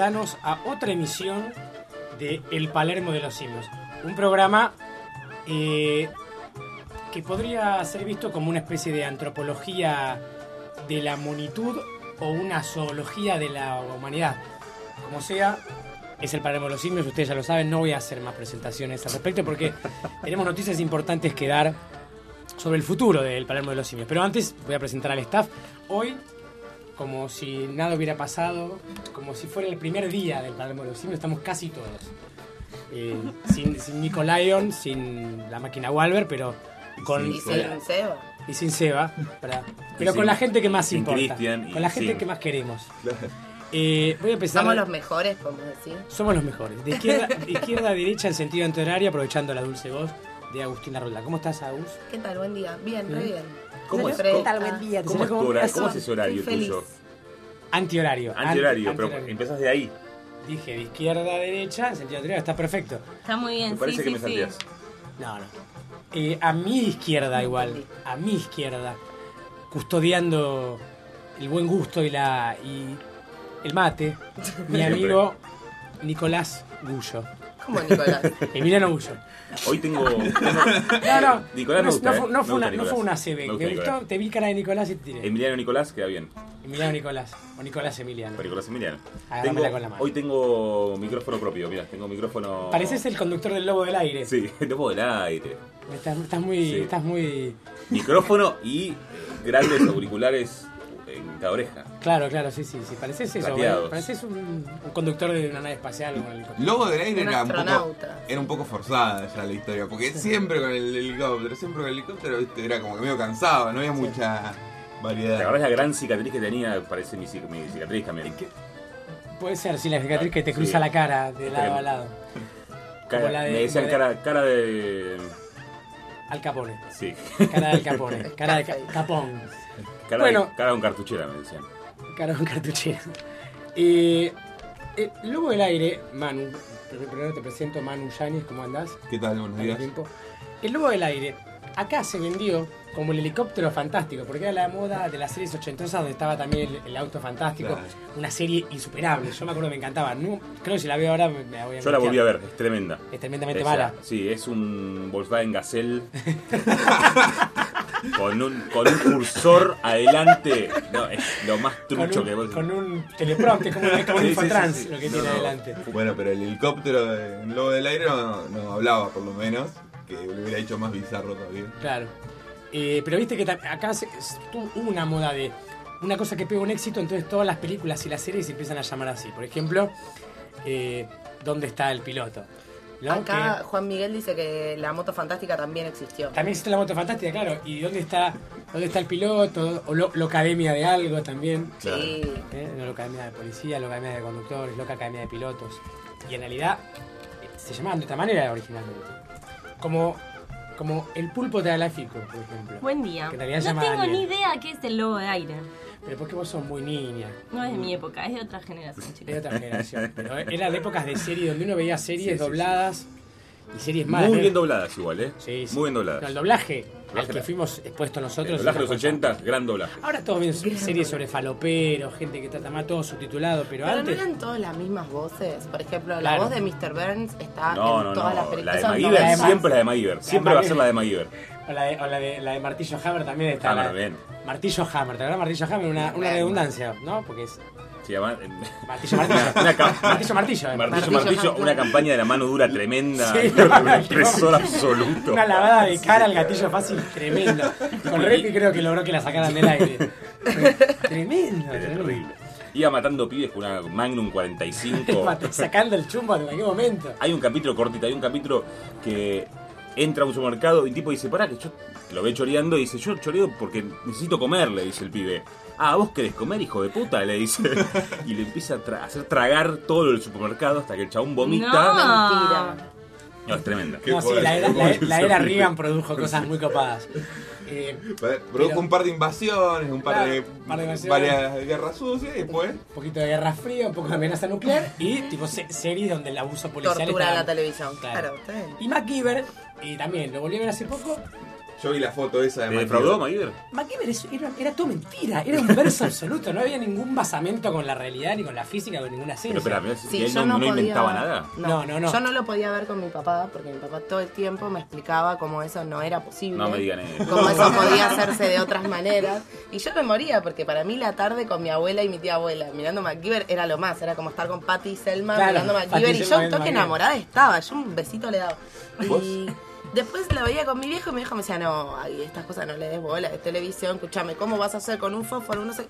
a otra emisión de El Palermo de los Simios. Un programa eh, que podría ser visto como una especie de antropología de la monitud o una zoología de la humanidad. Como sea, es el Palermo de los Simios, ustedes ya lo saben, no voy a hacer más presentaciones al respecto porque tenemos noticias importantes que dar sobre el futuro del Palermo de los Simios. Pero antes voy a presentar al staff. Hoy, como si nada hubiera pasado, como si fuera el primer día del Palermo de los Simios, estamos casi todos. Eh, sin, sin Nico Lyon, sin la máquina Walber, pero con... Y sin Seba. y sin Seba, para- pero con la gente que más sin importa. Cristian y Con la gente sin- que más queremos. Eh, voy a empezar... Somos los mejores, podemos decir. Somos los mejores. De izquierda, de izquierda a derecha en sentido antihorario, aprovechando la dulce voz de Agustina Roldán. ¿Cómo estás, Agus? ¿Qué tal? Buen día. Bien, re bien. ¿Cómo es? ¿Qué tal? Buen día. ¿Cómo es, tu? ¿Cómo es ese horario tuyo? Antihorario. Antihorario, Anti- pero empezás de ahí. Dije de izquierda a derecha, en sentido anterior, está perfecto. Está muy bien, Me parece sí, que sí, me sí. salías. No, no. Eh, a mi izquierda igual, a mi izquierda, custodiando el buen gusto y la y el mate, mi amigo Nicolás Gullo. ¿Cómo, Nicolás? Emiliano Gullo. Hoy tengo. tengo- No, no, Nicolás gusta, no, fue, ¿eh? no Me fue una, no fue una CB. Me Me, gusta gustó, Nicolás. te vi cara de Nicolás y te tiré. Emiliano Nicolás queda bien. Emiliano Nicolás, o Nicolás Emiliano. Pero Nicolás Emiliano. Tengo- con la mano. hoy tengo micrófono propio, mira, tengo micrófono. Pareces el conductor del Lobo del Aire. Sí, lobo del aire. Estás, estás muy, Sí. estás muy... Micrófono y eh, grandes auriculares en cada oreja. Claro, claro, sí, sí, sí. Pareces eso, Plateados. Pareces un, un conductor de una nave espacial. con el- Lobo del aire Un era un, poco, astronauta. era un poco forzada ya la historia, porque siempre con el helicóptero, siempre con el helicóptero, viste, era como que medio cansado, no había mucha ¿Te variedad. acordás la gran cicatriz que tenía? Parece mi, cic- mi cicatriz también. Puede ser, sí, la cicatriz que te Sí. cruza la cara de lado a lado. Cara- como la de- me decían de- cara, cara de. Al Capone. Sí. Cara del Capone. Cara de ca- Capón. Cara, Bueno. de, cara de un cartuchera, me decían. Un cartuchero. Eh, eh, Lobo del Aire, Manu. pr- Primero te presento Manu Yáñez, ¿cómo andás? ¿Qué tal? Buenos días. tiempo. El Lobo del Aire acá se vendió como el helicóptero fantástico, porque era la moda de las series ochentosas donde estaba también el, el auto fantástico, Claro. una serie insuperable. Yo me acuerdo que me encantaba. No, creo que si la veo ahora me la voy a Yo la volví a ver, es tremenda. Es tremendamente Esa- mala. Sí, es un Volkswagen Gazelle con un, con un cursor adelante. No, es lo más Con trucho un, que vos. con un teleprompter, como, como un Sí, Infotrans, sí, sí. lo que No, tiene no. adelante. Bueno, pero el helicóptero de un lobo del aire no, no hablaba, por lo menos. Que lo hubiera hecho más bizarro todavía. Claro. Eh, pero viste que acá se- hubo una moda de una cosa que pega un éxito, entonces todas las películas y las series se empiezan a llamar así. Por ejemplo, eh, ¿Dónde está el piloto? ¿No? Acá Que Juan Miguel dice que la moto fantástica también existió. también existe la moto fantástica, claro. ¿Y dónde está, dónde está el piloto? O lo, la academia de algo también. Sí. ¿eh? No, la academia de policía, la academia de conductores, loca academia de pilotos. Y en realidad eh, se llamaban de otra manera originalmente. Como, como el pulpo telegráfico, por ejemplo. Buen día. Que No tengo Daniel. ni idea qué es el lobo de aire. Pero porque vos sos muy niña. No es de mi época, es de otra generación, de chicos. otra generación. Pero era de épocas de serie donde uno veía series Sí, sí, dobladas y series malas. Muy ¿no? bien dobladas igual, ¿eh? Sí, sí. Muy bien dobladas. No, el doblaje al que la- fuimos expuestos nosotros. El doblaje de los otra cosa. 80, gran doblaje. Ahora todos ven series sobre faloperos, gente que trata mal, todo subtitulado, pero, Pero no antes. eran todas las mismas voces. Por ejemplo, la Claro. voz de Mr. Burns está No, en no, todas las no. La películas. de no MacGyver siempre es la de MacGyver. Siempre va a ser la de MacGyver. MacGyver. O la de, o la de, la de Martillo Hammer también está. Hammer, la- bien. Martillo Hammer, ¿te acuerdas Martillo Hammer? Una, una redundancia, ¿no? Porque es. Se llama. Martillo Martillo. Una martillo Martillo. eh. Martillo, Martillo, martillo, Hammer. una campaña de la mano dura tremenda. Sí, un no, represor absoluto. Una lavada de cara al gatillo fácil tremendo. Con Repi creo que logró que la sacaran del aire. Tremendo, Era tremendo. terrible. Iba matando pibes con una Magnum 45. Sacando el chumbo en cualquier momento. Hay un capítulo cortito, hay un capítulo que entra a un supermercado y el tipo dice, pará, que yo lo ve choreando y dice, yo choreo porque necesito comer, le dice el pibe. Ah, ¿vos querés comer, hijo de puta? Le dice. Y le empieza a tra- hacer tragar todo lo del supermercado hasta que el chabón vomita. No. Mentira. No, es tremenda. No, sí, la era, la, era. Reagan produjo cosas muy copadas. Eh, Produjo Pero- un par de invasiones, un par Claro, de, par de invasiones. varias guerras sucias y después. un poquito de guerra fría, un poco de amenaza nuclear y tipo se- series donde el abuso policial Tortura en estaba- la televisión. Claro. Claro, está bien. Y MacGyver, y también lo volví a ver hace poco. Yo vi la foto esa de ¿Te MacGyver. MacGyver? MacGyver es- era, era todo mentira, era un verso absoluto, no había ningún basamento con la realidad ni con la física con ninguna Pero ciencia. espera, mirá, Sí, que él yo no, no, no podía- inventaba nada. No, no, no. Yo no lo podía ver con mi papá, porque mi papá todo el tiempo me explicaba cómo eso no era posible. No me digan eso. Cómo eso podía hacerse de otras maneras. Y yo me moría, porque para mí la tarde con mi abuela y mi tía abuela, mirando MacGyver, era lo más. Era como estar con Patty y Selma Claro, mirando MacGyver. y yo un toque enamorada estaba. Yo un besito le daba. ¿Vos? Y después la veía con mi viejo y mi viejo me decía, no, ay, estas cosas no le des bola de televisión. Escúchame, ¿cómo vas a hacer con un fósforo? No sé.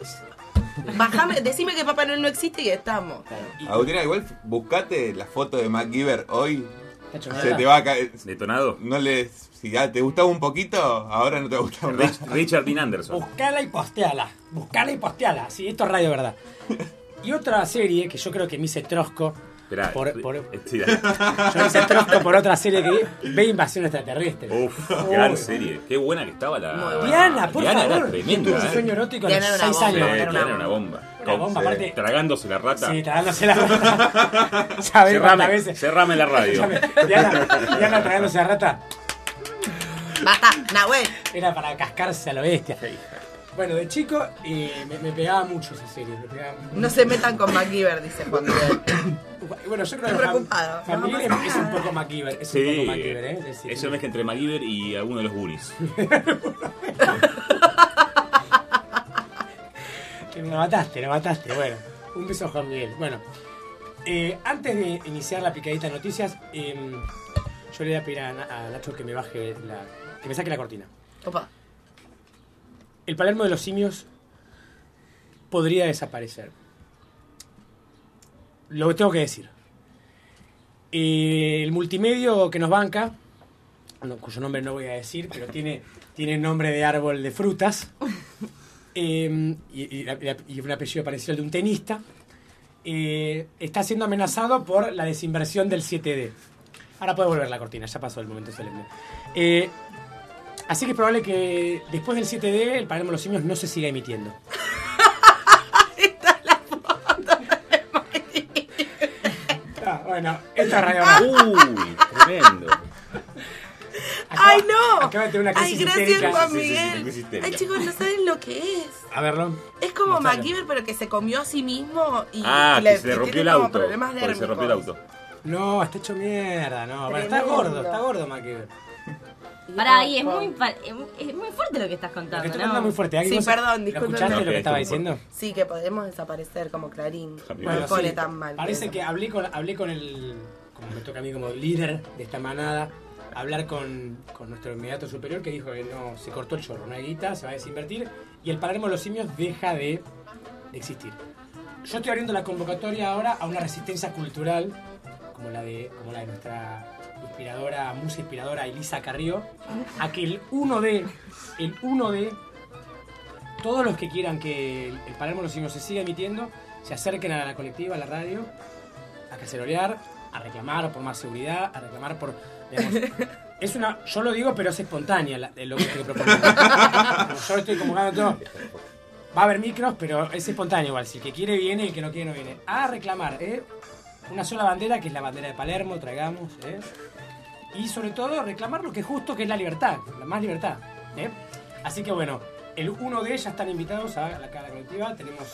Bajame, decime que Papá Noel no existe y estamos. Y- Agustina, igual buscate la foto de MacGyver hoy. Se te va a caer. Detonado. No le. Si ya te gustaba un poquito, ahora no te va a gustar nada. Rich- Richard Dean Anderson. Buscala y posteala. Buscala y posteala. Sí, esto es radio verdad. Y otra serie que yo creo que me hice trosco. Esperá, Por- por- sí. Yo me hice trosco por otra serie que vi. Ve Invasión Extraterrestre. Uf, gran serie. Qué buena que estaba la. Buena. Diana, por Diana favor. era tremenda. Tuve un ¿eh? sueño erótico a Diana los era una 6 bomba, Sí, años. era una Diana era una bomba. Una bomba, Sí. aparte. Tragándose la rata. Sí, tragándose la rata. ¿Sabes cuántas cerrame, veces? cerrame la radio. Diana, Diana tragándose la rata Basta, Nahuel. era para cascarse a lo bestia. Bueno, de chico eh, me, me pegaba mucho esa serie. Me pegaba No se metan con MacGyver, dice Juan Miguel. Bueno, yo creo Estoy que Fam- No, no es un poco MacGyver. Es Sí, un poco MacGyver, ¿eh? Es decir, es una mezcla entre MacGyver y alguno de los Goonies. Lo mataste, lo mataste. Bueno, un beso a Juan Miguel. Bueno, eh, antes de iniciar la picadita de noticias, eh, yo le voy a pedir a, a Nacho que me baje la. que me saque la cortina. Opa. El Palermo de los simios podría desaparecer. Lo tengo que decir. Eh, el multimedio que nos banca, no, cuyo nombre no voy a decir, pero tiene, tiene nombre de árbol de frutas, eh, y, y- y un apellido parecido al de un tenista, eh, está siendo amenazado por la desinversión del 7D. Ahora puede volver la cortina, ya pasó el momento solemne. Así que es probable que después del 7D el Palermo de los Simios no se siga emitiendo. Ah, bueno, esta es Radio Granada. Uy, tremendo. Acá ¡Ay, no! Acaba de tener una ¡Ay, crisis gracias, histérica. Juan Sí, sí, sí, Miguel! histérica. Ay, chicos, no saben lo que es. A verlo. Es como. MacGyver, pero que se comió a sí mismo y, Ah, y que se le rompió el auto. problemas se rompió el auto. No, está hecho mierda, no. Bueno, está gordo, está gordo, MacGyver. Pará, y es muy, es muy fuerte lo que estás Lo contando, que estoy ¿no? muy fuerte. ¿Alguien Sí, perdón, ¿lo discúlpame. ¿Escuchaste No, lo que que estaba diciendo? Sí, que podemos desaparecer como Clarín. Bueno, No me sí. tan mal. Parece pero- que hablé con, hablé con el, como me toca a mí como líder de esta manada, hablar con, con nuestro inmediato superior que dijo que no, se cortó el chorro, hay guita, se va a desinvertir y el Palermo de los Simios deja de, de existir. Yo estoy abriendo la convocatoria ahora a una resistencia cultural como la de, como la de nuestra inspiradora, musa inspiradora Elisa Carrió, a que el 1 de, el 1 de todos los que quieran que el, el Palermo los Simios se siga emitiendo, se acerquen a la colectiva, a la radio, a cacerolear, a reclamar por más seguridad, a reclamar por. digamos, es una. Yo lo digo, pero es espontánea la- lo que estoy proponiendo. yo estoy convocando todo. Va a haber micros, pero es espontáneo igual. Si el que quiere viene, el que no quiere no viene. A reclamar, ¿eh? Una sola bandera, que es la bandera de Palermo, traigamos, ¿eh? Y sobre todo, reclamar lo que es justo, que es la libertad, la más libertad, ¿eh? Así que bueno, el uno de ellas están invitados a la cara colectiva. Tenemos.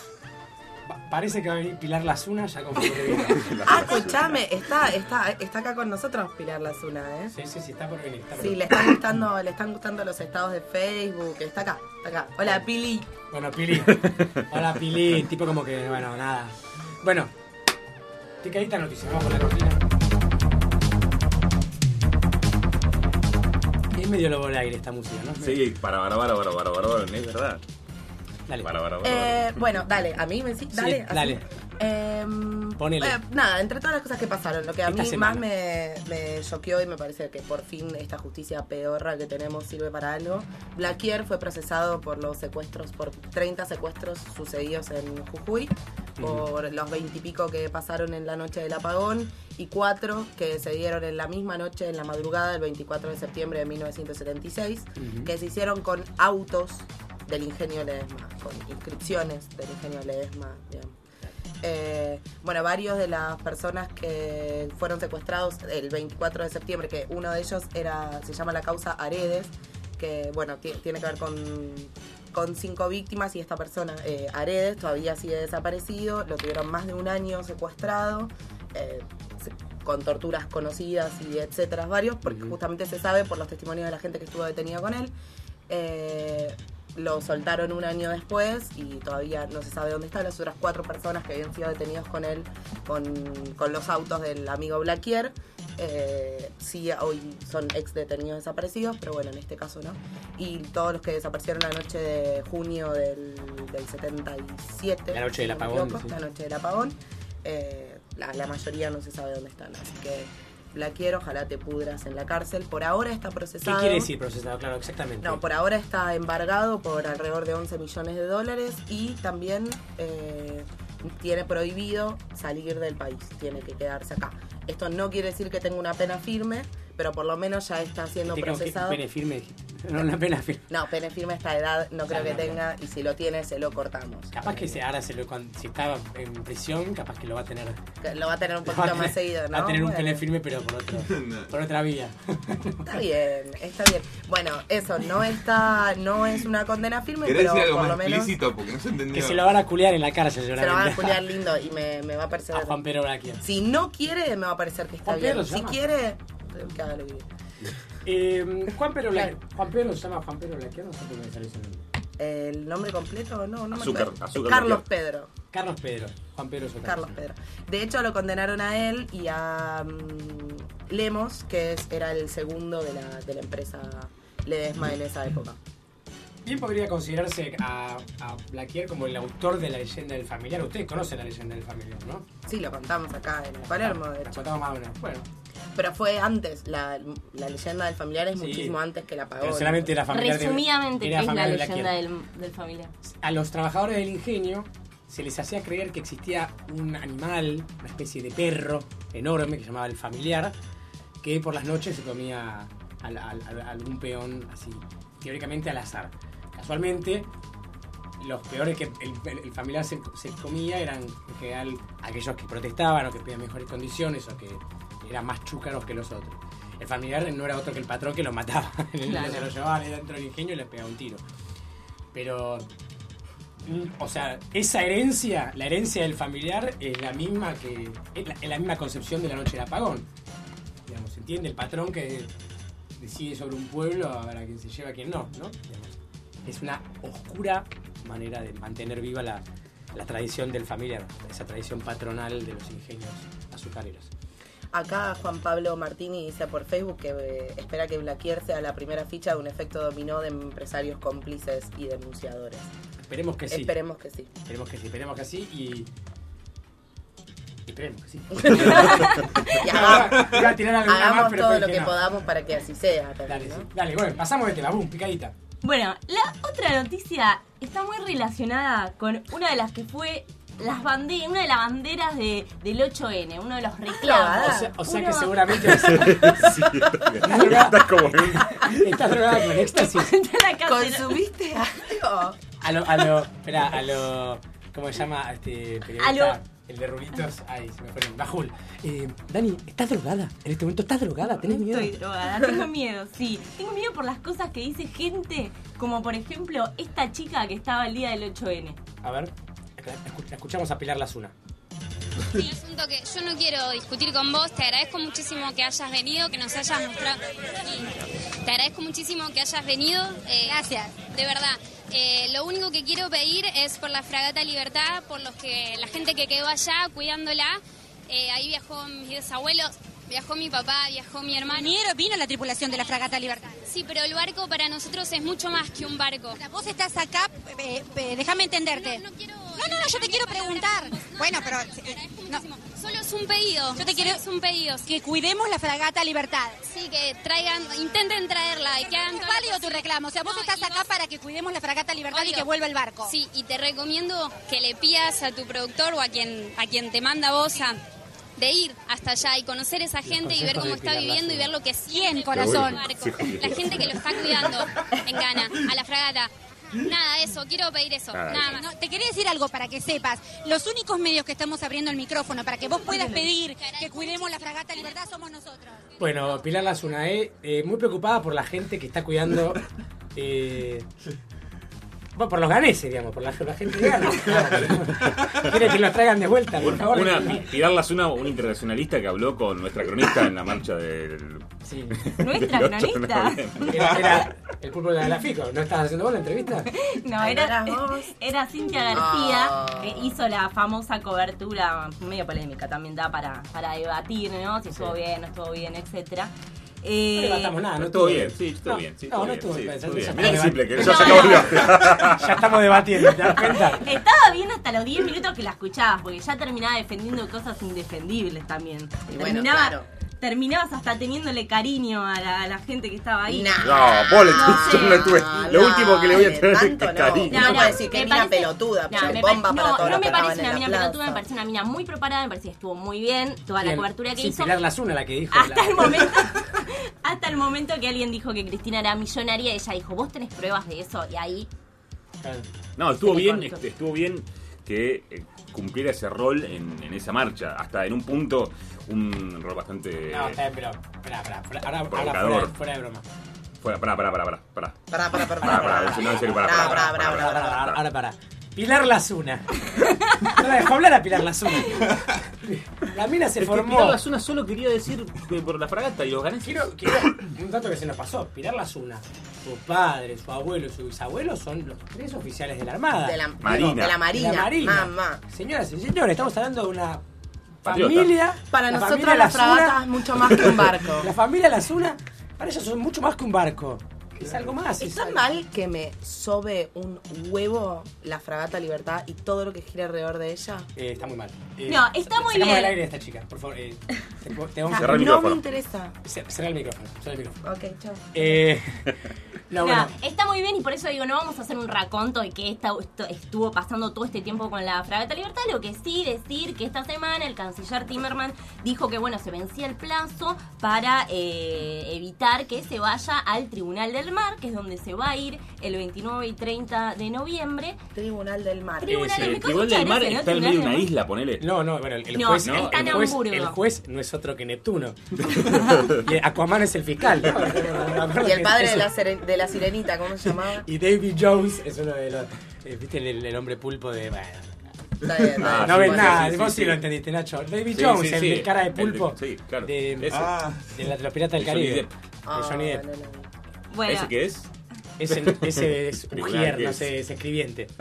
pa- Parece que va a venir Pilar Lazuna ya con Ah, escuchame, está, está, está acá con nosotros Pilar Lazuna, ¿eh? Sí, sí, sí, está por venir. Está por Sí, venir. le están gustando, le están gustando los estados de Facebook. Está acá, está acá. Hola, Pili. Bueno, Pili. Hola, Pili. Tipo como que, bueno, nada. Bueno, picadita noticia. Vamos la. Es medio lobo al aire esta música, ¿no? Sí, para, para, para, para, es verdad. Dale. Para, para, para. Eh, bueno, dale, a mí me sí, dale. así. dale. Em, Ponele. eh, nada, entre todas las cosas que pasaron, lo que a Esta mí semana. más me, me choqueó y me parece que por fin esta justicia pedorra que tenemos sirve para algo. Blaquier fue procesado por los secuestros, por 30 secuestros sucedidos en Jujuy, por los 20 y pico que pasaron en la noche del apagón y cuatro que se dieron en la misma noche, en la madrugada del 24 de septiembre de 1976, Ujú. que se hicieron con autos del ingenio Ledesma, con inscripciones del ingenio Ledesma, digamos. Eh, bueno, varios de las personas que fueron secuestrados el 24 de septiembre, que uno de ellos era se llama la causa Aredes, que bueno, ti- tiene que ver con, con cinco víctimas y esta persona, eh, Aredes, todavía sigue desaparecido, lo tuvieron más de un año secuestrado, eh, con torturas conocidas y etcétera, varios, porque justamente se sabe por los testimonios de la gente que estuvo detenida con él. Eh, lo soltaron un año después y todavía no se sabe dónde están las otras cuatro personas que habían sido detenidos con él, con, con los autos del amigo Blaquier. Eh, sí, hoy son ex detenidos desaparecidos, pero bueno, en este caso no. Y todos los que desaparecieron la noche de junio del, del 77. La noche del apagón, sí. La noche del apagón. eh, la, la mayoría no se sabe dónde están, así que Blaquier, ojalá te pudras en la cárcel. Por ahora está ¿Qué procesado. quiere decir procesado? Claro, exactamente. No, por ahora está embargado por alrededor de 11 millones de dólares y también eh, tiene prohibido salir del país, tiene que quedarse acá. Esto no quiere decir que tenga una pena firme, pero por lo menos ya está siendo Te procesado. pene firme. No, una pena firme. No, pena firme a esta edad no creo que no, tenga y si lo tiene se lo cortamos. Capaz que se, ahora se lo, cuando- si estaba en prisión, capaz que lo va a tener. Lo va a tener un poquito tener- más seguido, ¿no? Va a tener un Bueno. pene firme, pero por, otro, por otra vía. Está bien, está bien. Bueno, eso no está, no es una condena firme, ¿Querés pero decir algo por más lo menos? Porque no se entendió. Que se lo van a culiar en la cárcel, se lo van a juliar lindo y me, me va a parecer A Juan Pedro Braquia. Si no quiere, me va a parecer que está Juan bien. Si llama. quiere, Eh, Juan. Blaquier. Juan Pedro se llama Juan Pedro Blaquier, no sé por qué me sale ese nombre. ¿El nombre completo? No, no me acuerdo. azúcar Carlos. Pedro. Carlos Pedro. Juan Pedro. Carlos Pedro. De hecho, lo condenaron a él y a mm, Lemos, que es- era el segundo de la, de la empresa Ledesma en esa época. Bien podría considerarse a, a Blaquier como el autor de la leyenda del familiar. Ustedes conocen la leyenda del familiar, ¿no? Sí, lo contamos acá en el Palermo, de La hecho. contamos más de una vez. Bueno, Pero fue antes, la, la leyenda del familiar es Sí. muchísimo antes que la pagó. pero solamente era familiar de- Resumidamente, era ¿qué es la de leyenda del, del familiar? A los trabajadores del ingenio se les hacía creer que existía un animal, una especie de perro enorme que se llamaba el familiar, que por las noches se comía al- al- al- algún peón así, teóricamente al azar. Casualmente, los peores que el, familiar se, se comía eran en general aquellos que protestaban o que pedían mejores condiciones o que eran más chúcaros que los otros. El familiar no era otro que el patrón que lo mataba. Claro. Se lo llevaban dentro del ingenio y le pegaba un tiro. Pero, mm, o sea, esa herencia, la herencia del familiar es la misma que es la, es la misma concepción de la noche del apagón. Digamos, ¿se entiende? El patrón que decide sobre un pueblo a ver a quién se lleva a quién no, ¿no? Digamos, es una oscura manera de mantener viva la, la tradición del familiar, esa tradición patronal de los ingenios azucareros. Acá Juan Pablo Martini dice por Facebook que eh, espera que Blaquier sea la primera ficha de un efecto dominó de empresarios cómplices y denunciadores. Esperemos que sí. Esperemos que sí. Esperemos que sí, esperemos que sí y. Esperemos que sí. Y hagamos, a tirar alguna más, hagamos pero todo lo que no. podamos para que así sea. también, Dale, ¿no? sí. Dale, bueno, pasamos de tema, boom, picadita. Bueno, la otra noticia está muy relacionada con una de las que fue las banderas, una de las banderas de, del 8N, uno de los reclamos. O sea, o sea que seguramente Sí, estás como estás drogada con éxtasis. ¿Consumiste algo? A lo, a lo, espera, a lo, ¿cómo se llama este periodista? A lo- El de rulitos, ay, se me fue el Bajul. Eh, Dani, ¿estás drogada? En este momento estás drogada, ¿tenés miedo? Estoy drogada, tengo miedo, sí. Tengo miedo por las cosas que dice gente, como por ejemplo esta chica que estaba el día del 8N. A ver, escu- escuchamos a Pilar Lazuna. El asunto que yo no quiero discutir con vos, te agradezco muchísimo que hayas venido, que nos hayas mostrado. Te agradezco muchísimo que hayas venido. Gracias. De verdad. Eh, lo único que quiero pedir es por la Fragata Libertad, por los que la gente que quedó allá cuidándola. Eh, ahí viajó mis dos abuelos, viajó mi papá, viajó mi hermano. Vinieron, vino la tripulación de la Fragata Libertad. Sí, pero el barco para nosotros es mucho más que un barco. Vos estás acá, eh, déjame entenderte. No, no quiero- No, no, no, yo te quiero preguntar. Bueno, pero Solo es un pedido. Yo te quiero- es un pedido. que cuidemos la Fragata Libertad. Sí, que traigan, intenten traerla y que hagan Es válido tu reclamo. O sea, vos No, estás acá vos- para que cuidemos la Fragata Libertad y que vuelva el barco. Sí, y te recomiendo que le pidas a tu productor o a quien, a quien te manda vos a, de ir hasta allá y conocer esa gente y ver cómo está viviendo y ver lo que siente corazón. el barco. La gente que lo está cuidando en Ghana, a la fragata. Nada, eso, quiero pedir eso, Nada, más. No, te quería decir algo para que sepas. Los únicos medios que estamos abriendo el micrófono para que vos puedas pedir que cuidemos la Fragata Libertad somos nosotros. Bueno, Pilar Lazuna, eh, eh, muy preocupada por la gente que está cuidando. Eh, bueno, por los ganeses, digamos, por la, la gente de Gana. Quiere que los traigan de vuelta, por favor. Una, Pilar Lazuna, un internacionalista que habló con nuestra cronista en la marcha del. Sí. Nuestra del 8 de cronista. Era, era el pulpo de la FICO. ¿No estás haciendo vos la entrevista? No, era, era Cintia García, que hizo la famosa cobertura, medio polémica, también da para, para debatir, ¿no? Si estuvo Sí. bien, no estuvo bien, etcétera. No Eh, levantamos nada, no Estuvo bien, sí, estuvo No, bien. Sí, no, estuvo no bien, estuvo sí, bien. estuvo bien. Mirá qué debatiendo. simple que ya se acabó. Ya estamos debatiendo, ¿te das cuenta? Estaba bien hasta los 10 minutos que la escuchabas, porque ya terminaba defendiendo cosas indefendible también. Y bueno, Terminaba, claro. Terminabas hasta teniéndole cariño a la, a la gente que estaba ahí. Nah. No, vos le No yo sé. no le tuve. No, Lo último que le voy a tener es tanto no. cariño. No, puede decir que me es una pelotuda, No, me bomba para no, no me parece una mina pelotuda, me parece una mina muy preparada, me parece que estuvo muy bien toda la cobertura que hizo. Pilar Lazuna, la que dijo. Hasta la- el momento hasta el momento que alguien dijo que Cristina era millonaria, ella dijo, "¿Vos tenés pruebas de eso?" Y ahí No, estuvo bien, estuvo bien que eh, cumpliera ese rol en, en esa marcha. Hasta en un punto, un rol bastante. No, está pero. Espera, espera. Ahora, ahora fuera, fuera de broma. Fuera, pará, pará, pará, pará. pará. Pará, pará, pará, Pará, pará. pará, no, en serio, pará, Pará, pará, pará, pará, pará, Ahora, para. Pilar Lazuna. No la dejó hablar a Pilar Lazuna. La mina se formó. Pilar Lazuna solo quería decir por la fragata y los gané. Quiero, quiero un dato que se nos pasó. Pilar Lazuna, su padre, su abuelo y su bisabuelo son los tres oficiales de la Armada. De la Marina. De la Marina. De la Marina. Mamá. Señoras y señores, estamos hablando de una Patriota. familia. Para la nosotros familia la fragata es mucho más que un barco. La familia Lazuna, para ellos son mucho más que un barco. Es algo más. es ¿Está algo- mal que me sobe un huevo la fragata Libertad y todo lo que gira alrededor de ella? Eh, está muy mal. Eh, No, está muy bien. el aire de esta chica, por favor. Eh, te, te vamos a el no me interesa. Cer- Cerrá el micrófono. cerrá el micrófono. Ok, chao. No, Mira, bueno. está muy bien y por eso digo, no vamos a hacer un raconto de que esta- esto estuvo pasando todo este tiempo con la Fragata Libertad. Lo que sí decir que esta semana el canciller Timmerman dijo que, bueno, se vencía el plazo para eh, evitar que se vaya al Tribunal del Mar, que es donde se va a ir el 29 y 30 de noviembre. Tribunal del Mar. Tribunal del- el Tribunal del Mar está en medio de una isla, ponele. No, no, bueno, el, el No, juez, no, está el, juez, el juez no es otro que Neptuno. y Aquaman es el fiscal. Y el padre de la, sere- de la sirenita, ¿cómo se llamaba? Y David Jones es uno de los. eh, ¿Viste el, el hombre pulpo de.? Bueno, Está bien, está Ah, bien. no ves nada, vos sí, sí. lo entendiste, Nacho. David Sí, Jones, sí, el sí. de cara de de- pulpo. sí, claro. De. Ah, de la de los piratas del De Caribe. Depp. Ah, de Johnny Depp. no, no, no. Bueno, ¿Ese qué es? Ese, ese es Ujier, ¿qué no es? sé, es escribiente.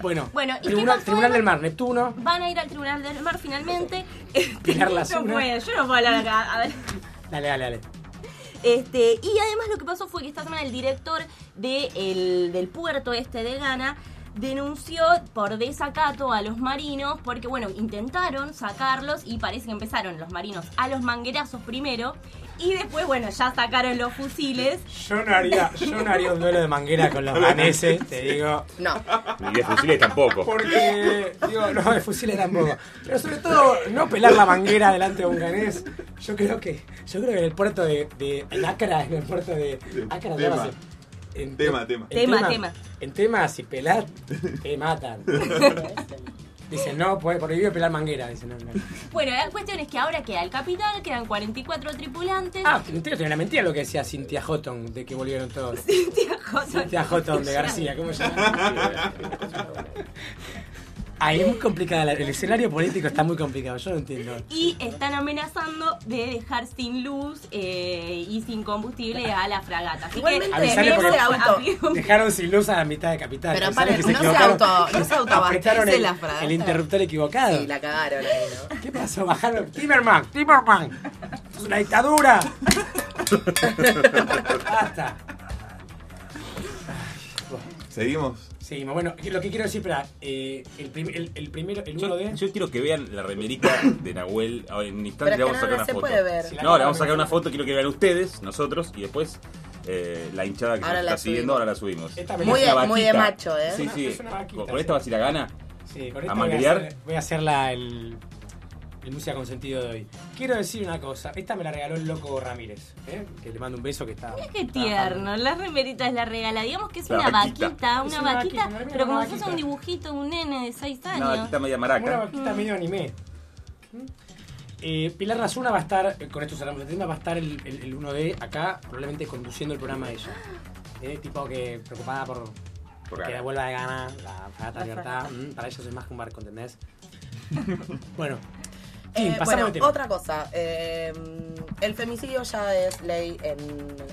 Bueno, Bueno, ¿y qué Tribunal? Tribunal del Mar, Neptuno. van a ir al Tribunal del Mar finalmente. Este, Pilar no Lazuna. puedo, yo no puedo hablar acá. A ver. Dale, dale, dale. Este, y además lo que pasó fue que esta semana el director de el- del puerto este de Ghana denunció por desacato a los marinos porque, bueno, intentaron sacarlos y parece que empezaron los marinos a los manguerazos primero y después, bueno, ya sacaron los fusiles. Yo no haría, yo no haría un duelo de manguera con los daneses, te digo. No, Ni de fusiles tampoco. Porque, digo, no, de fusiles tampoco. Pero sobre todo, no pelar la manguera delante de un ganés. Yo creo que, yo creo que en el puerto de, de en Acra, en el puerto de Acra, Tema. ¿no? En, Tema, tema. en Tema, tema. En tema, si pelar, te matan. Dicen, no, puede prohibido pelar manguera. Dicen, no, no. Bueno, la cuestión es que ahora queda el capitán, quedan 44 tripulantes. Ah, mentira, tenía una mentira lo que decía Cintia Houghton, de que volvieron todos. Cintia Houghton. Cintia Houghton de García, ¿cómo se llama? Ahí es muy complicada, la- el escenario político está muy complicado, yo no entiendo. Y están amenazando de dejar sin luz eh, y sin combustible a la fragata. Así Igualmente, que auto- dejaron sin luz a la mitad de capital. Pero paren, que no se auto- no se Apretaron el, la fragata. el interruptor equivocado. sí, la cagaron ahí, ¿no? ¿Qué pasó? Bajaron. Timmerman, Timmerman. Es una dictadura. Basta. Seguimos. Seguimos. Bueno, lo que quiero decir, espera, eh, el, prim- el, el primero, el 1 Yo, de. yo quiero que vean la remerita de Nahuel. Ahora, En un instante Pero le es vamos a no, sacar no una se foto. puede ver. Si la No, le vamos a sacar una foto. Quiero que vean ustedes, nosotros, y después eh, la hinchada que Ahora nos está siguiendo. Ahora la subimos. Esta Muy de- muy de macho, ¿eh? Sí, sí. Es una vaquita, ¿Con, con esta vas a ir a gana? Sí, con ¿A esto voy a, hacer, voy a hacer la, el, el música con sentido de hoy. Quiero decir una cosa. Esta me la regaló el loco Ramírez. ¿eh? Que le mando un beso que está. Qué tierno, las remeritas la regala. Digamos que es La una vaquita. vaquita, Es una una vaquita, vaquita, pero como una si fuese un dibujito de un nene de 6 Una años. vaquita media Una maraca. vaquita medio anime. Eh, Pilar Razuna va a estar, eh, con esto cerramos el tema, va a estar el, el, el 1D acá, probablemente conduciendo el programa ella. Eh, tipo que preocupada por, Por que vuelva de gana la fragata libertad. Mm, para ellos es más que un barco, ¿entendés? bueno, Eh, bueno, tema. otra cosa. eh, el femicidio ya es ley en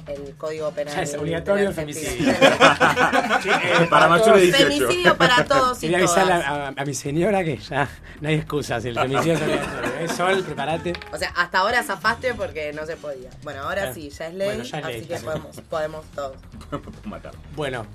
el Código Penal. Ya es obligatorio el femicidio. Sí, eh, Para mayores de 18. Femicidio para todos y Quería todas. a, a- a mi señora que ya no hay excusas, el femicidio es obligatorio. ¿eh? Sol, prepárate. O sea, hasta ahora zafaste porque no se podía. Bueno, ahora Claro. sí, ya es ley, Bueno, ya es ley, así que podemos, podemos todos. Matar. Bueno,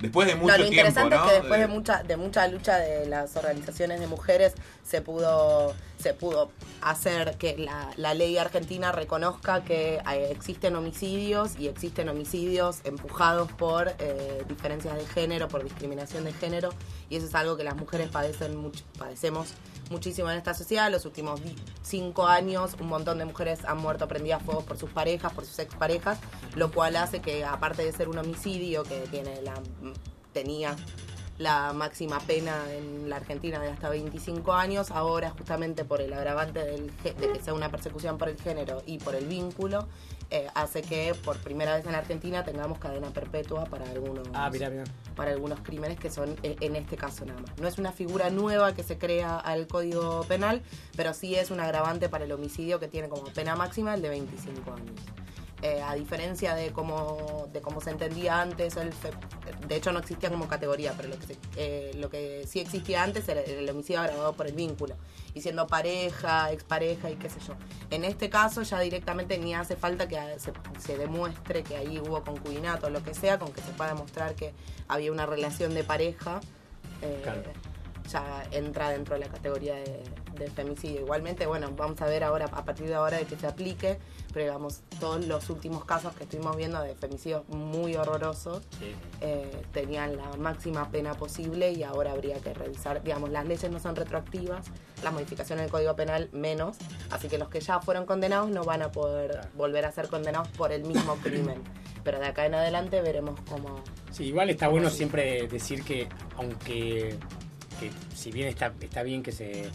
Después de mucho No, lo tiempo, interesante ¿no? es que después de De- mucha, de mucha lucha de las organizaciones de mujeres se pudo, se pudo hacer que la, la ley argentina reconozca que eh, existen homicidios y existen homicidios empujados por eh, diferencias de género, por discriminación de género, y eso es algo que las mujeres padecen mucho, padecemos muchísimo en esta sociedad. Los últimos cinco años, un montón de mujeres han muerto prendidas a fuego por sus parejas, por sus exparejas, lo cual hace que, aparte de ser un homicidio que tiene la tenía la máxima pena en la Argentina de hasta 25 años, ahora justamente por el agravante del, de que sea una persecución por el género y por el vínculo, eh, hace que por primera vez en Argentina tengamos cadena perpetua para algunos ah, mira, mira. para algunos crímenes que son eh, en este caso nada más. No es una figura nueva que se crea al Código Penal, pero sí es un agravante para el homicidio que tiene como pena máxima el de 25 años. Eh, a diferencia de cómo, de cómo se entendía antes, el fe- de hecho no existía como categoría, pero lo que, se- eh, lo que sí existía antes era el homicidio agravado por el vínculo, y siendo pareja, expareja y qué sé yo. En este caso ya directamente ni hace falta que se, se demuestre que ahí hubo concubinato o lo que sea, con que se pueda demostrar que había una relación de pareja. eh, Claro. ya entra dentro de la categoría de, de femicidio. Igualmente, bueno, vamos a ver ahora, a partir de ahora, de que se aplique, pero digamos, todos los últimos casos que estuvimos viendo de femicidios muy horrorosos eh, tenían la máxima pena posible y ahora habría que revisar, digamos, las leyes no son retroactivas, las modificaciones del Código Penal menos, así que los que ya fueron condenados no van a poder volver a ser condenados por el mismo crimen. Pero de acá en adelante veremos cómo... Sí, igual está bueno siempre decir que, aunque que si bien está, está bien que se,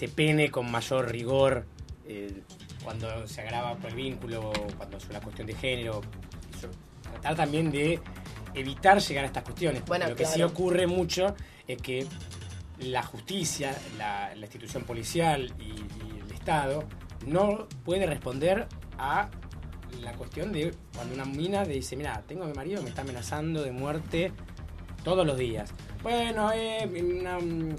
se pene con mayor rigor eh, cuando se agrava por el vínculo, cuando es una cuestión de género, eso, tratar también de evitar llegar a estas cuestiones. Bueno, lo que sí ocurre mucho es que la justicia, la, la institución policial y, y el Estado no puede responder a la cuestión de cuando una mina dice, mira, tengo a mi marido me está amenazando de muerte todos los días. Bueno, eh, una mm,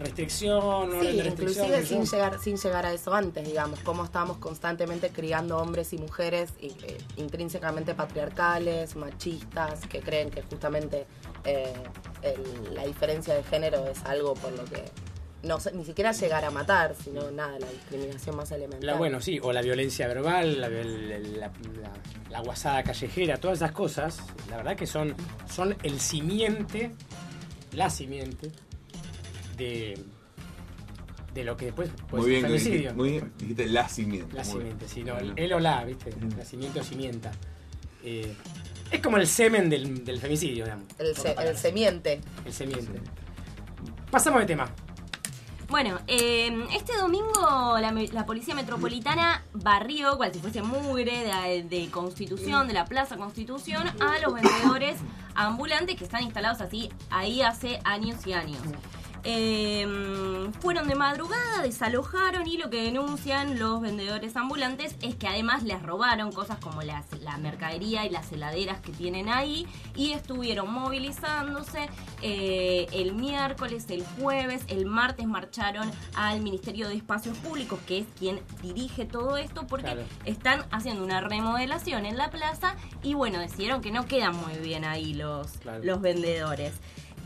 restricción, Sí, restricción, inclusive ¿no? sin llegar, sin llegar a eso antes, digamos, cómo estábamos constantemente criando hombres y mujeres y, eh, intrínsecamente patriarcales, machistas, que creen que justamente eh, el- la diferencia de género es algo por lo que no ni siquiera llegar a matar, sino nada, la discriminación más elemental. La, bueno, sí, o la violencia verbal, la- la guasada callejera, todas esas cosas, la verdad que son, son el simiente, la simiente de, de lo que después puede Muy ser bien, que femicidio. dijiste, muy bien, dijiste la simiente. La simiente, sí, no, Bueno. el o la, ¿viste? La simiente o simienta. Eh, es como el semen del, del femicidio, digamos. el, se- el semiente. El semiente. Pasamos de tema. Bueno, eh, este domingo la Policía Metropolitana barrió, cual si fuese mugre de, de Constitución, de la Plaza Constitución, a los vendedores ambulantes que están instalados así ahí hace años y años. Eh, fueron de madrugada, desalojaron y lo que denuncian los vendedores ambulantes es que además les robaron cosas como las, la mercadería y las heladeras que tienen ahí y estuvieron movilizándose eh, el miércoles, el jueves, el martes marcharon al Ministerio de Espacios Públicos que es quien dirige todo esto porque Claro. están haciendo una remodelación en la plaza y bueno, decidieron que no quedan muy bien ahí los, Claro. los vendedores.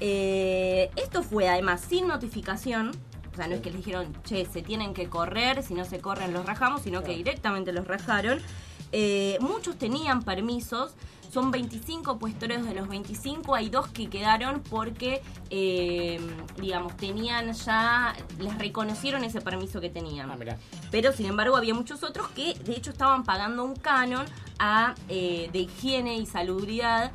Eh, esto fue además sin notificación. O sea, no es que les dijeron, che, se tienen que correr, si no se corren los rajamos, sino que directamente los rajaron. Eh, muchos tenían permisos, son 25 puesteros de los 25, hay dos que quedaron porque, eh, digamos, tenían ya, les reconocieron ese permiso que tenían. Ah. Pero sin embargo había muchos otros que de hecho estaban pagando un canon a, eh, de higiene y salubridad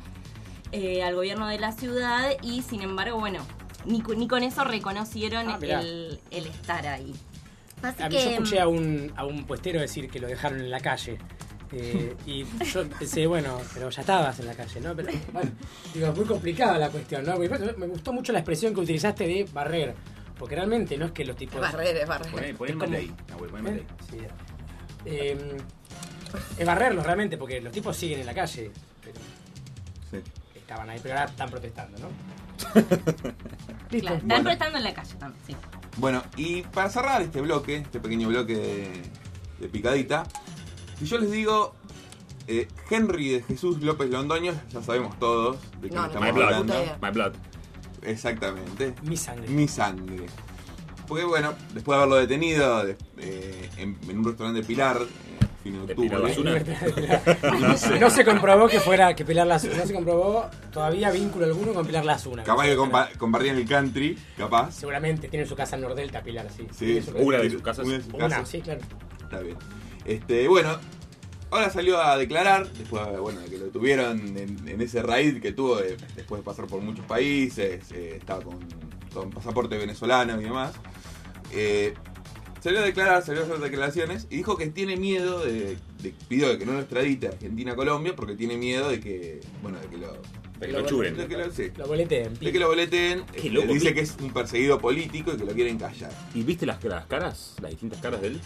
eh, al gobierno de la ciudad y sin embargo, bueno, ni, cu- ni con eso reconocieron Ah, el, el estar ahí. Así A mí que, yo escuché a un, a un puestero decir que lo dejaron en la calle. Eh, y yo pensé, bueno, pero ya estabas en la calle, ¿no? Pero, bueno, digo, es muy complicada la cuestión, ¿no? Porque Me gustó mucho la expresión que utilizaste de barrer. Porque realmente no es que los tipos. Es barrer, es barrer. Poné, poné como- ahí. Nahuel, poné ¿Eh? Sí. Eh, es barrerlos realmente, porque los tipos siguen en la calle. Pero. Estaban ahí, pero ahora están protestando, ¿no? Claro, están Bueno. prestando en la calle también, sí. Bueno, y para cerrar este bloque, este pequeño bloque de, de picadita, si yo les digo eh, Henry de Jesús López Londoño, ya sabemos todos de quién No, estamos My blood. hablando. My blood. Exactamente. Mi sangre. Mi sangre. Porque bueno, después de haberlo detenido de- eh, en, en un restaurante de Pilar, eh, fin de De octubre. Pilar Basuna. no, se, no se comprobó que fuera que Pilar las no se comprobó todavía vínculo alguno con Pilar las una. Capaz que compa- compartían el country, capaz. Seguramente tiene su casa en Nordelta, Pilar, sí. Sí, su- Una de sus casas. Una de sus Una, casas. sí, claro. Está bien. Este, bueno, ahora salió a declarar, después bueno, de que lo tuvieron en, en ese raid que tuvo de- después de pasar por muchos países, eh, estaba con, con pasaporte venezolano y demás. Eh, salió a declarar, salió a hacer declaraciones y dijo que tiene miedo de, de- pidió de que no lo extradite a Argentina a Colombia porque tiene miedo de que, bueno, de que lo, De que lo churen. de que lo, sí, Lo boleteen. de que lo boleteen, loco, dice ¿qué? que es un perseguido político y que lo quieren callar. ¿Y viste las, las caras? Las distintas caras de él.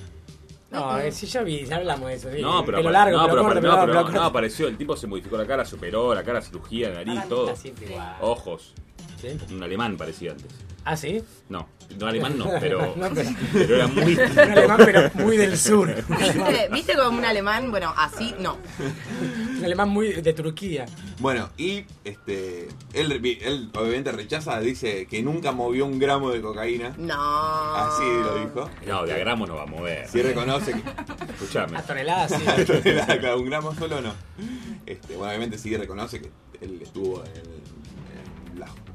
No, eh, si ya vi, ya hablamos de eso. sí. No, pero, largo, no, pero, corto, no, pero no, apareció, el tipo se modificó la cara, se operó, la cara, cirugía, nariz, todo. igual. Ojos. Sí. Un alemán parecía antes. ¿Ah, sí? No, no alemán no, pero, No, pero- pero era muy... Un alemán, pero muy del sur. ¿Viste, ¿Viste como un alemán? Bueno, así no. un alemán muy de Turquía. Bueno, y este él, él obviamente rechaza, dice que nunca movió un gramo de cocaína. No. Así lo dijo. No, de a gramo no va a mover. Sí reconoce que Escuchame. A toneladas, sí. Claro, un gramo solo no. Este, bueno, obviamente sí reconoce que él estuvo en,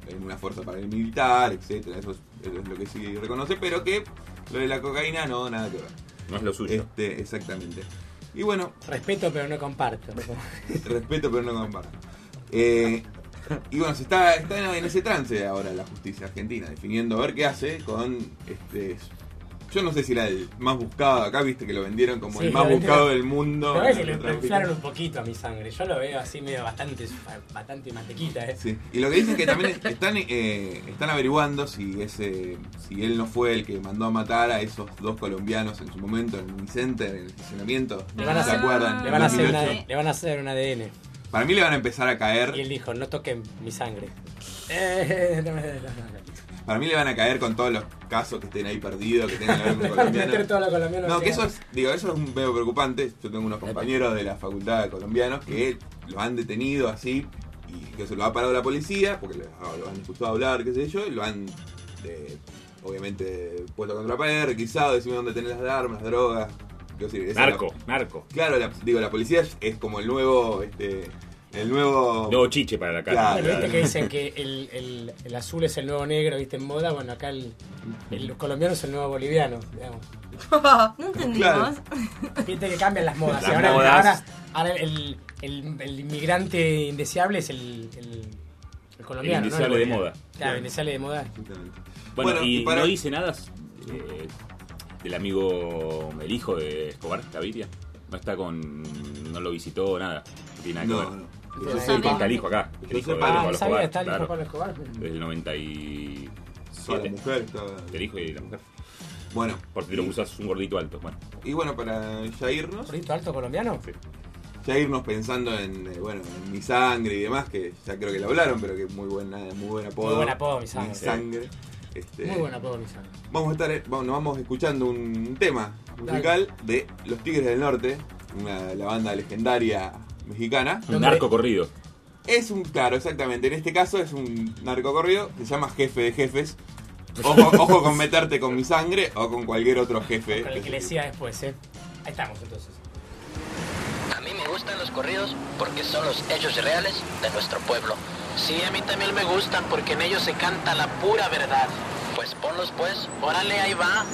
en una fuerza paramilitar, etcétera, eso es, eso es lo que sí reconoce, pero que lo de la cocaína no, nada que ver. No es lo suyo. Este, exactamente. Y bueno, Respeto, pero no comparto. respeto pero no comparto. Eh, y bueno, se está, está en ese trance ahora la justicia argentina, definiendo a ver qué hace con este. Yo no sé si era el más buscado acá, viste que lo vendieron como Sí, el más lo buscado del mundo. Parece que le Narcotraficante. inflaron un poquito a mi sangre. Yo lo veo así medio bastante, bastante mantequita, ¿eh? Sí. Y lo que dicen que también están eh, están averiguando si ese si él no fue el que mandó a matar a esos dos colombianos en su momento en Unicenter, en el estacionamiento. Le van a ¿Se hacer, acuerdan? le van a hacer, 2008. una, le van a hacer un ADN. Para mí le van a empezar a Y caer. él dijo, no toquen mi sangre. Eh, no no Para mí le van a caer con todos los casos que estén ahí perdidos, que tengan que ver con Le van a meter colombianos. todo lo colombiano. No, que eso es, digo, eso es un medio preocupante. Yo tengo unos compañeros de la facultad de colombianos que lo han detenido así y que se lo ha parado la policía porque lo, lo han escuchado hablar, qué sé yo, y lo han obviamente puesto contra la pared, requisado, decime dónde tenés las armas, las drogas. Quiero decir, Narco, la- narco. claro, la- digo, la policía es, es como el nuevo, este, el nuevo... Nuevo chiche para la Claro. cara. Bueno, viste que dicen que el, el- el azul es el nuevo negro, viste, en moda. Bueno, acá el, el colombiano es el nuevo boliviano, digamos. No entendimos. Claro. Viste que cambian las modas. Las y ahora, modas. ahora, ahora el, el- el inmigrante indeseable es el, el, el colombiano. El ¿no? indeseable de boliviano. moda. Claro, el indeseable de moda. Bueno, y, para- no dice nada eh, del amigo, el hijo de Escobar, Gaviria. No está con. No lo visitó, nada. No tiene nada que No, ver. no. Sí, sepa, Está el hijo acá. Yo El hijo de Ah, Pablo Escobar. está el hijo de. Pablo Escobar. Desde el 97. toda la mujer está... El hijo y la mujer. Bueno, Porque lo usas un gordito alto. Bueno, y bueno, para ya irnos, ¿Gordito alto colombiano? sí. ya irnos pensando en, eh, bueno, en mi sangre y demás, que ya creo que lo hablaron, pero que muy buena, muy buen apodo. Muy buen apodo, Mi Sangre. sangre. Este, Muy buen apodo, mi sangre. Vamos a estar, eh, vamos, nos vamos escuchando un tema musical de Los Tigres del Norte, una, la banda legendaria mexicana. Un narco corrido. Es un, claro, exactamente, en este caso es un narcocorrido que se llama Jefe de Jefes. Ojo, ojo con meterte con mi sangre o con cualquier otro jefe. Con el que le decía después, ¿eh? Ahí estamos entonces. A mí me gustan los corridos porque son los hechos reales de nuestro pueblo. Sí, a mí también me gustan porque en ellos se canta la pura verdad. Pues ponlos pues, órale, ahí va.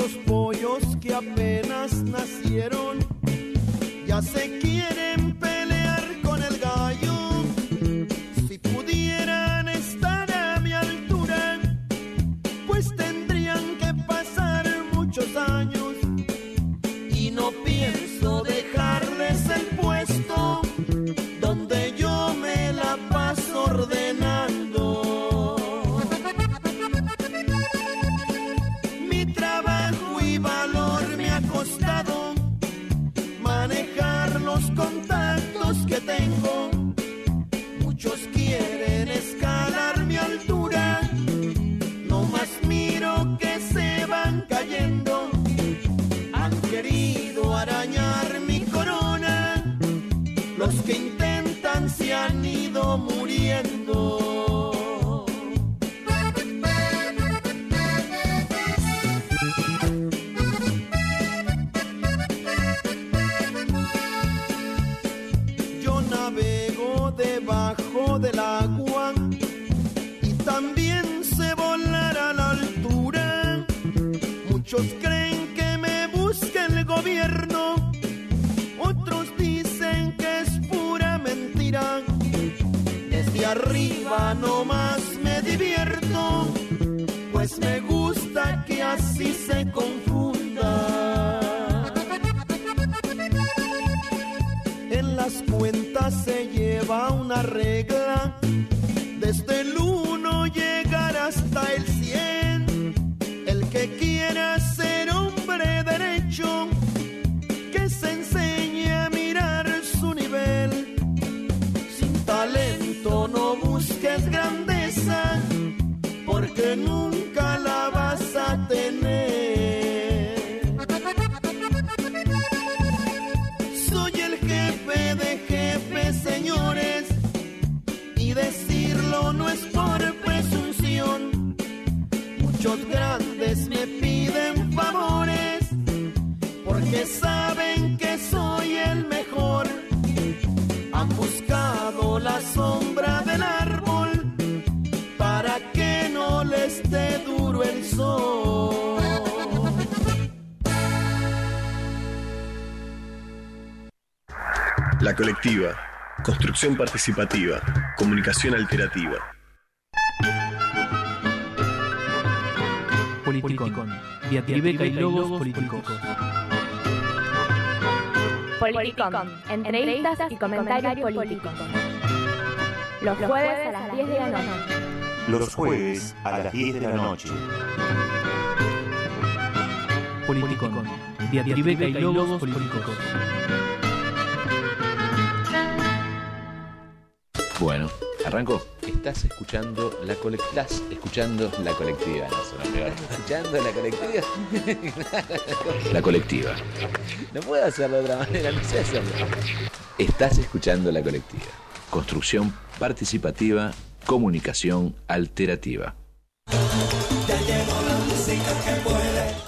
Muchos pollos que apenas nacieron. Ya se quieren Participativa. Comunicación alterativa. Politicón. Diatribeca y logos políticos. Politicón. Entrevistas y comentarios políticos. Los jueves a las 10 de la noche. Los jueves a las 10 de la noche. Politicón. Diatribeca y logos políticos. Arranco. Estás escuchando la colectiva. Estás escuchando la colectiva, no suena peor. ¿Escuchando la colectiva? la colectiva. No puedo hacerlo de otra manera, no sé hacerlo. Estás escuchando la colectiva. Construcción participativa, comunicación alterativa.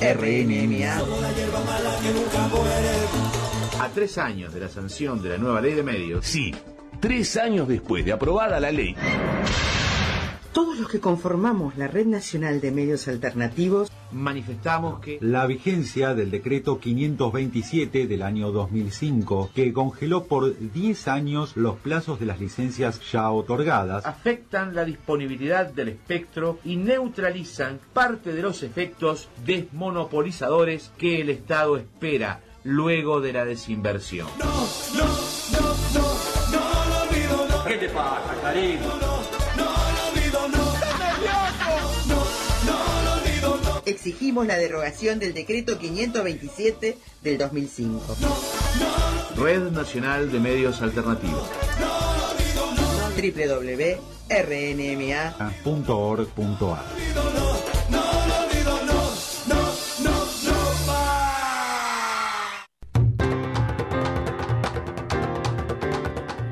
RNMA. A tres años de la sanción de la nueva ley de medios. Sí, tres años después de aprobada la ley. Todos los que conformamos la Red Nacional de Medios Alternativos manifestamos que la vigencia del decreto 527 del año 2005, que congeló por 10 años los plazos de las licencias ya otorgadas, afectan la disponibilidad del espectro y neutralizan parte de los efectos desmonopolizadores que el Estado espera luego de la desinversión. ¿Qué exigimos la derogación del decreto 527 del 2005. Red Nacional de Medios Alternativos. www.rnma.org.ar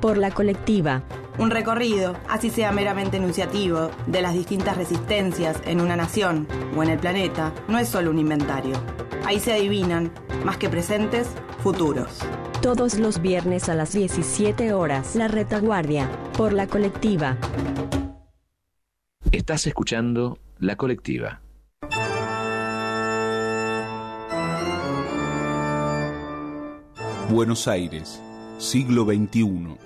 Por la colectiva. Un recorrido, así sea meramente enunciativo, de las distintas resistencias en una nación o en el planeta, no es solo un inventario. Ahí se adivinan, más que presentes, futuros. Todos los viernes a las 17 horas. La retaguardia. Por la colectiva. Estás escuchando la colectiva. Buenos Aires, siglo XXI.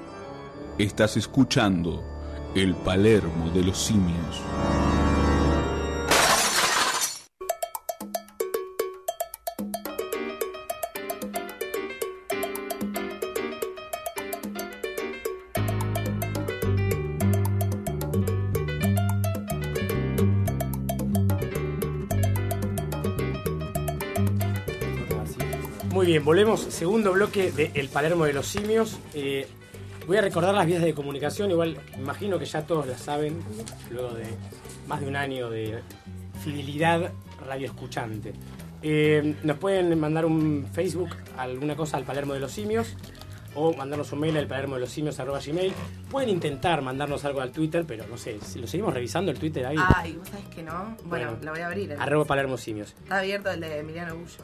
Estás escuchando el Palermo de los simios. Muy bien, volvemos. Segundo bloque de El Palermo de los Simios. Eh, voy a recordar las vías de comunicación. Igual imagino que ya todos las saben, luego de más de un año de fidelidad radioescuchante. Eh, nos pueden mandar un Facebook, alguna cosa al Palermo de los Simios, o mandarnos un mail al palermo de los simios gmail. Pueden intentar mandarnos algo al Twitter, pero no sé, si lo seguimos revisando el Twitter ahí. Ay, ¿vos sabés que no? Bueno, Bueno. la voy a abrir. entonces. Arroba Palermo Simios. Está abierto el de Emiliano Bullo.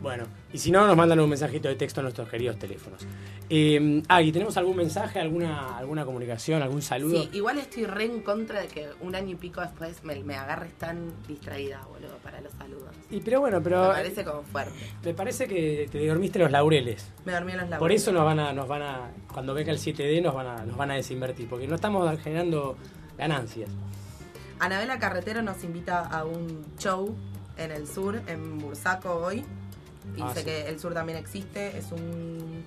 Bueno, y si no, nos mandan un mensajito de texto a nuestros queridos teléfonos. Eh, ah, ¿y tenemos algún mensaje, alguna, alguna comunicación, algún saludo? Sí, igual estoy re en contra de que un año y pico después me, me agarres tan distraída, boludo, para los saludos. Y pero bueno, pero Me parece como fuerte. me parece que te dormiste los laureles. Me dormí en los laureles. Por eso nos van a, nos van a, cuando venga el 7D nos van a, nos van a desinvertir, porque no estamos generando ganancias. Anabela Carretero nos invita a un show en el sur, en Bursaco hoy. Y Ah, sí. que el sur también existe. Es un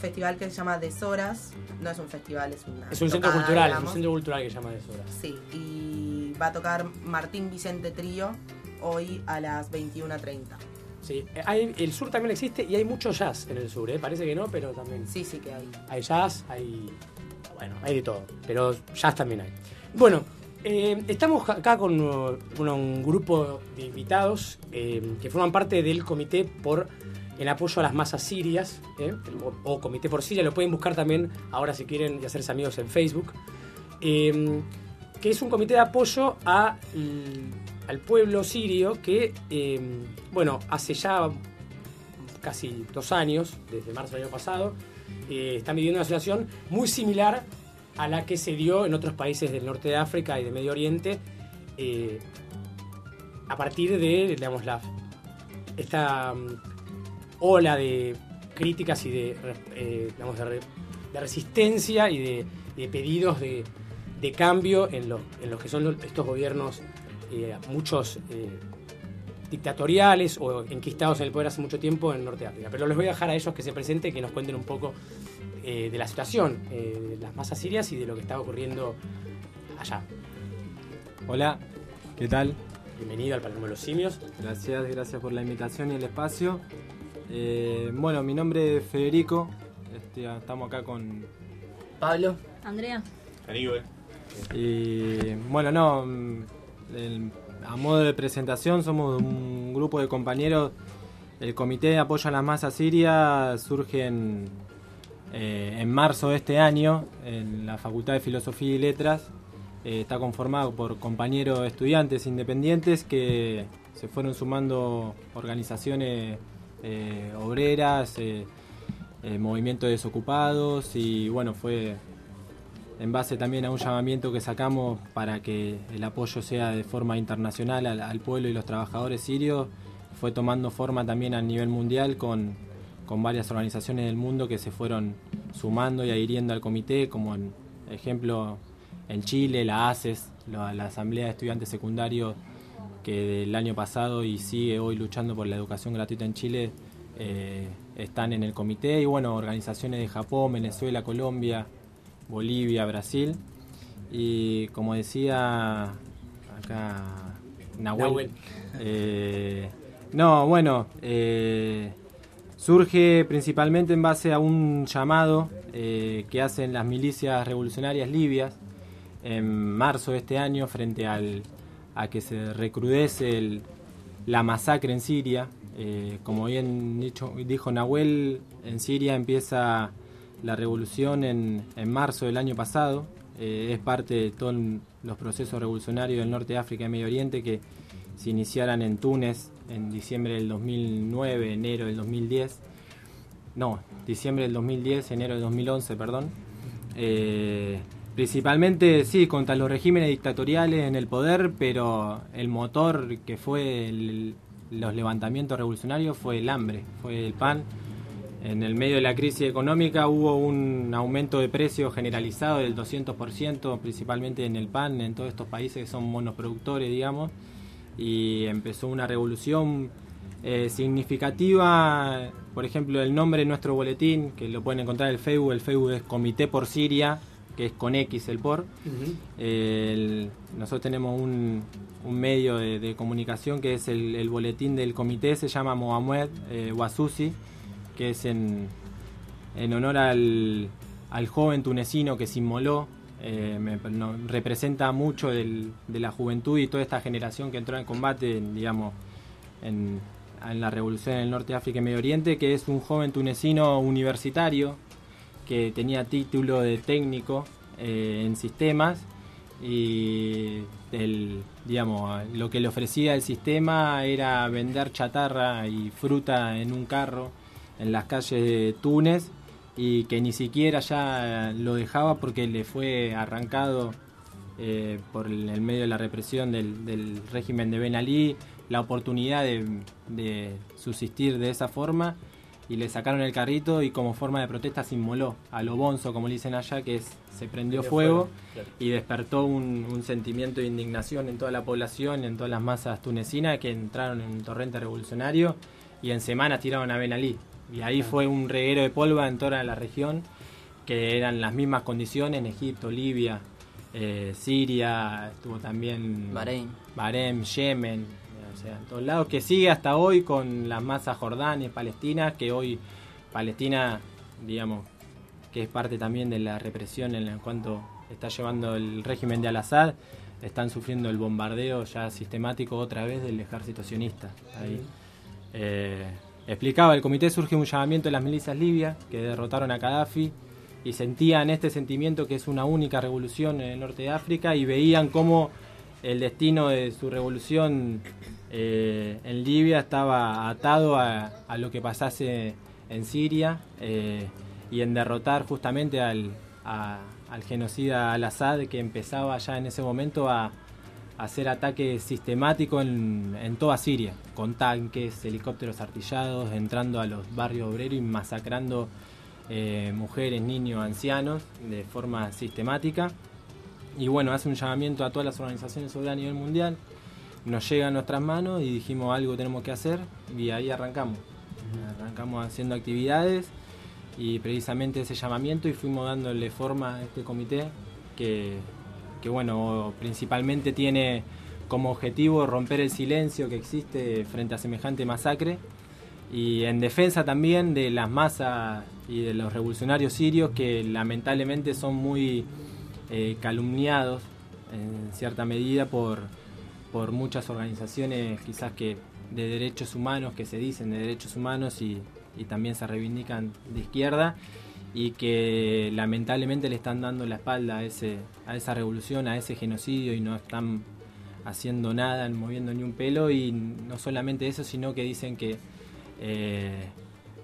festival que se llama Deshoras. No es un festival, es una. Es un centro cultural, es un centro cultural que se llama Deshoras. Sí, y va a tocar Martín Vicente Trío hoy a las 21.30. Sí, eh, hay, el sur también existe y hay mucho jazz en el sur, ¿eh? parece que no, pero también. Sí, sí que hay. Hay jazz, hay. Bueno, hay de todo, pero jazz también hay. Bueno, eh, estamos acá con un grupo de invitados eh, que forman parte del comité por el apoyo a las masas sirias, ¿eh? o, comité por Siria, lo pueden buscar también ahora si quieren y hacerse amigos en Facebook, eh, que es un comité de apoyo a, al pueblo sirio que, eh, bueno, hace ya casi dos años, desde marzo del año pasado, están viviendo una situación muy similar a la que se dio en otros países del norte de África y de Medio Oriente eh, a partir de, digamos, esta mm, ola de críticas y de, eh, de, re- de resistencia y de, pedidos de, cambio en, lo- en los que son estos gobiernos, eh, muchos dictatoriales o enquistados en el poder hace mucho tiempo en norte de África. Pero les voy a dejar a ellos que se presenten que nos cuenten un poco eh, de la situación eh, de las masas sirias y de lo que está ocurriendo allá. Hola, ¿qué tal? Bienvenido al Palermo de los Simios. Gracias, gracias por la invitación y el espacio. Eh, bueno, mi nombre es Federico. Este, estamos acá con Pablo. Andrea. Aníbal. Y bueno, no, mm, el- a modo de presentación somos un grupo de compañeros. El Comité de Apoyo a las Masas Sirias surge en, eh, en marzo de este año en la Facultad de Filosofía y Letras. Eh, está conformado por compañeros estudiantes independientes que se fueron sumando organizaciones eh, obreras, movimientos desocupados y bueno, fue en base también a un llamamiento que sacamos para que el apoyo sea de forma internacional al, al pueblo y los trabajadores sirios, fue tomando forma también a nivel mundial con, con varias organizaciones del mundo que se fueron sumando y adhiriendo al comité, como en ejemplo en Chile, la ACES, la, la Asamblea de Estudiantes Secundarios, que del año pasado y sigue hoy luchando por la educación gratuita en Chile, eh, están en el comité, y bueno, organizaciones de Japón, Venezuela, Colombia, Bolivia, Brasil. Y como decía acá Nahuel, Nahuel. eh, no, bueno, eh, surge principalmente en base a un llamado eh, que hacen las milicias revolucionarias libias en marzo de este año frente al, a que se recrudece la masacre en Siria. Eh, como bien dicho, dijo Nahuel, en Siria empieza la revolución en, en marzo del año pasado. Eh, es parte de todos los procesos revolucionarios del norte de África y Medio Oriente que se iniciaran en Túnez en diciembre del 2009, enero del 2010. No, diciembre del 2010, enero del 2011, perdón. Eh, principalmente, sí, contra los regímenes dictatoriales en el poder, pero el motor que fue el- los levantamientos revolucionarios fue el hambre, fue el pan. En el medio de la crisis económica hubo un aumento de precios generalizado del 200%, principalmente en el pan, en todos estos países que son monoproductores, digamos, y empezó una revolución eh, significativa. Por ejemplo, el nombre de nuestro boletín, que lo pueden encontrar en el Facebook, el Facebook es Comité por Siria, que es con X el POR. El- nosotros tenemos un, un medio de, de comunicación que es el, el boletín del comité, se llama Mohamed eh, Ouassouzi, que es en, en honor al, al joven tunecino que se inmoló. Eh, representa mucho de la juventud y toda esta generación que entró en combate, en, digamos, en, la revolución en el norte de África y Medio Oriente, que es un joven tunecino universitario que tenía título de técnico eh, en sistemas y digamos, lo que le ofrecía el sistema era vender chatarra y fruta en un carro en las calles de Túnez y que ni siquiera ya lo dejaba porque le fue arrancado eh, por el, el medio de la represión del, del régimen de Ben Ali la oportunidad de, de subsistir de esa forma y le sacaron el carrito y como forma de protesta se inmoló a lo bonzo, como le dicen allá, que es se prendió fuego, fuego, claro. y despertó un, un sentimiento de indignación en toda la población, en todas las masas tunecinas que entraron en un torrente revolucionario y en semanas tiraron a Ben Ali. Y ahí fue un reguero de polva en toda la región, que eran las mismas condiciones en Egipto, Libia, eh, Siria, estuvo también Bahrein. Bahrein, Yemen, o sea, en todos lados, que sigue hasta hoy con las masas jordanes, palestinas, que hoy Palestina, digamos, que es parte también de la represión en cuanto está llevando el régimen de Al-Assad, están sufriendo el bombardeo ya sistemático otra vez del ejército sionista. Ahí. Eh, explicaba, el comité surge un llamamiento de las milicias libias que derrotaron a Gaddafi y sentían este sentimiento que es una única revolución en el norte de África y veían cómo el destino de su revolución eh, en Libia estaba atado a, lo que pasase en Siria eh, y en derrotar justamente al, genocida al-Assad que empezaba ya en ese momento a hacer ataques sistemáticos en, toda Siria, con tanques, helicópteros artillados, entrando a los barrios obreros y masacrando eh, mujeres, niños, ancianos de forma sistemática. Y bueno, hace un llamamiento a todas las organizaciones sobre a nivel mundial. Nos llega a nuestras manos y dijimos algo tenemos que hacer y ahí arrancamos. Arrancamos haciendo actividades y precisamente ese llamamiento y fuimos dándole forma a este comité que, que bueno, principalmente tiene como objetivo romper el silencio que existe frente a semejante masacre. Y en defensa también de las masas y de los revolucionarios sirios que lamentablemente son muy eh, calumniados en cierta medida por, por muchas organizaciones quizás que de derechos humanos que se dicen de derechos humanos y, y también se reivindican de izquierda y que lamentablemente le están dando la espalda a ese a esa revolución a ese genocidio y no están haciendo nada moviendo ni un pelo. Y no solamente eso sino que dicen que eh,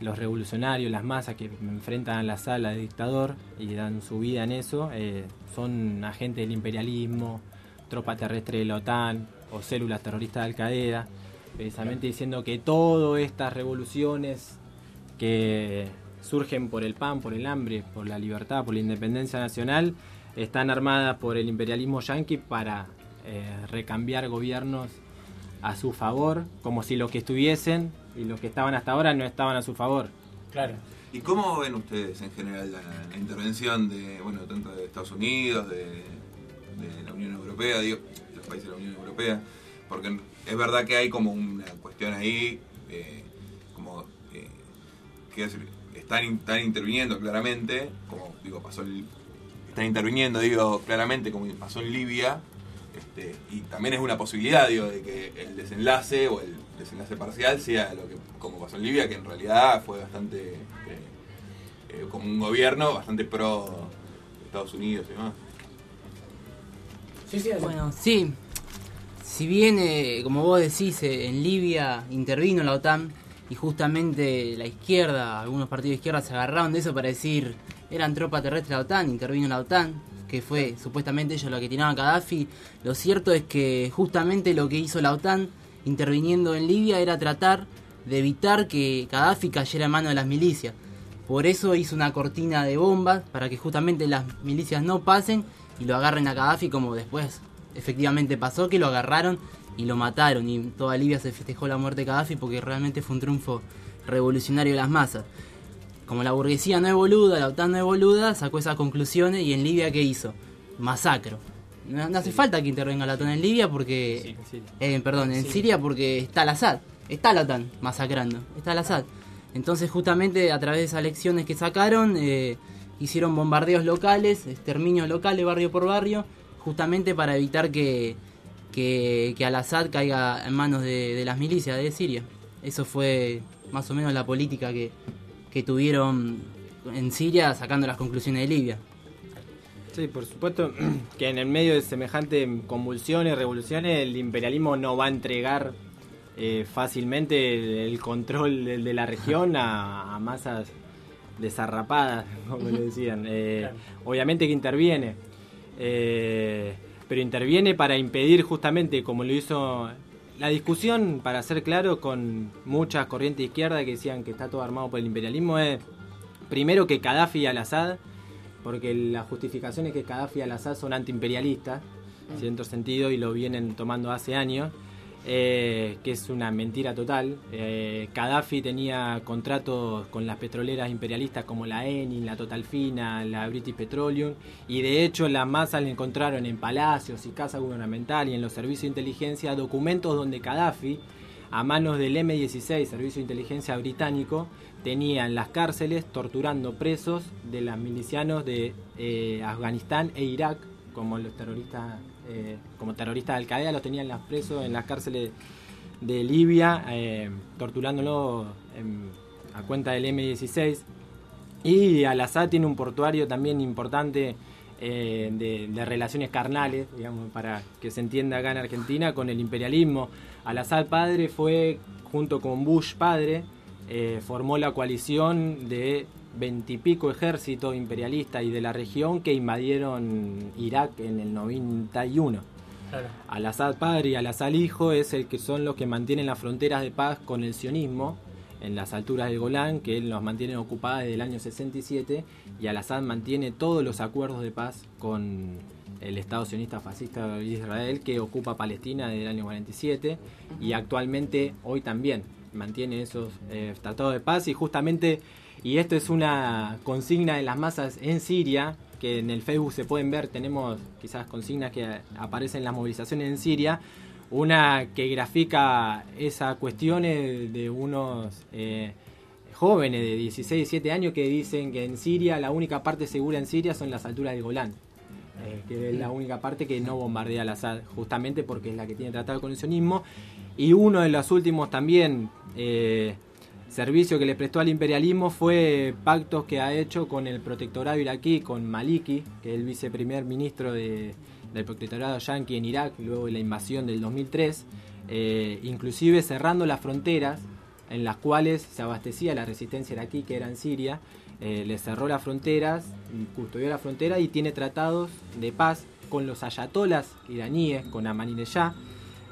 los revolucionarios, las masas que enfrentan a la sala de dictador y dan su vida en eso, eh, son agentes del imperialismo, tropa terrestre de la OTAN o células terroristas de Al Qaeda, precisamente diciendo que todas estas revoluciones que surgen por el pan, por el hambre, por la libertad, por la independencia nacional, están armadas por el imperialismo yanqui para eh, recambiar gobiernos a su favor, como si los que estuviesen y los que estaban hasta ahora no estaban a su favor. Claro. ¿Y cómo ven ustedes en general la, la intervención de, bueno, tanto de Estados Unidos, de, de la Unión Europea, digo, de los países de la Unión Europea? Porque es verdad que hay como una cuestión ahí, eh, como eh, que es- están, están interviniendo claramente, como digo, pasó el, están interviniendo, digo, claramente como pasó en Libia, este, y también es una posibilidad, digo, de que el desenlace o el desenlace parcial sea lo que como pasó en Libia, que en realidad fue bastante este, eh, como un gobierno bastante pro Estados Unidos y demás. Bueno, sí. Si bien, eh, como vos decís, eh, en Libia intervino la OTAN y justamente la izquierda, algunos partidos de izquierda se agarraron de eso para decir eran tropa terrestre la OTAN, intervino la OTAN, que fue supuestamente ellos los que tiraron a Gaddafi. Lo cierto es que justamente lo que hizo la OTAN interviniendo en Libia era tratar de evitar que Gaddafi cayera en manos de las milicias. Por eso hizo una cortina de bombas para que justamente las milicias no pasen y lo agarren a Gaddafi como después efectivamente pasó, que lo agarraron y lo mataron. Y toda Libia se festejó la muerte de Gaddafi porque realmente fue un triunfo revolucionario de las masas. como la burguesía no es boluda, la OTAN no es boluda, sacó esas conclusiones y en Libia ¿qué hizo? Masacro. No, no hace falta que intervenga la OTAN en Libia porque... eh, perdón, en Siria porque está el Assad. Está la OTAN masacrando. Está el Assad. Entonces justamente a través de esas lecciones que sacaron eh, hicieron bombardeos locales, exterminios locales barrio por barrio, justamente para evitar que, que, que al-Assad caiga en manos de, de las milicias de Siria. Eso fue más o menos la política que, que tuvieron en Siria sacando las conclusiones de Libia. Sí, por supuesto que en el medio de semejante convulsiones, revoluciones, el imperialismo no va a entregar eh, fácilmente el, control de, de la región a, a masas desarrapadas, como le decían. Eh, Obviamente que interviene, eh, pero interviene para impedir justamente, como lo hizo la discusión, para ser claro, con muchas corrientes de izquierda que decían que está todo armado por el imperialismo, es primero que Gaddafi y al-Assad, porque la justificación es que Gaddafi y al-Assad son antiimperialistas, en cierto sentido, y lo vienen tomando hace años, eh, que es una mentira total. Eh, Gaddafi tenía contratos con las petroleras imperialistas como la Eni, la Totalfina, la British Petroleum, y de hecho las masas le encontraron en palacios y casas gubernamentales y en los servicios de inteligencia documentos donde Gaddafi, a manos del M16, Servicio de Inteligencia Británico, tenía en las cárceles torturando presos de los milicianos de eh, Afganistán e Irak, como los terroristas, eh, como terroristas de Al Qaeda, los tenían presos en las cárceles de Libia, eh, torturándolo en- a cuenta del M16. Y Al-Assad tiene un portuario también importante eh, de, de relaciones carnales, digamos, para que se entienda acá en Argentina, con el imperialismo. Al-Assad padre fue, junto con Bush padre, eh, formó la coalición de veintipico ejércitos imperialistas y de la región que invadieron Irak en el 91. Al-Assad padre y Al-Assad hijo es el que son los que mantienen las fronteras de paz con el sionismo en las alturas del Golán, que él los mantiene ocupadas desde el año 67, y Al-Assad mantiene todos los acuerdos de paz con el Estado sionista fascista de Israel, que ocupa Palestina desde el año 47, y actualmente hoy también mantiene esos eh, tratados de paz, y justamente, y esto es una consigna de las masas en Siria, que en el Facebook se pueden ver, tenemos quizás consignas que aparecen en las movilizaciones en Siria, una que grafica esas cuestiones de unos eh, jóvenes de 16, 17 años que dicen que en Siria la única parte segura en Siria son las alturas del Golán. eh, que es la única parte que no bombardea al Assad, justamente porque es la que tiene tratado el sionismo. Y uno de los últimos también eh, servicios que le prestó al imperialismo fue pactos que ha hecho con el protectorado iraquí, con Maliki, que es el viceprimer ministro de, del protectorado yanqui en Irak, luego de la invasión del 2003, eh, inclusive cerrando las fronteras en las cuales se abastecía la resistencia iraquí, que era en Siria, eh, le cerró las fronteras, custodió la frontera y tiene tratados de paz con los ayatolas iraníes, con Ahmadinejad,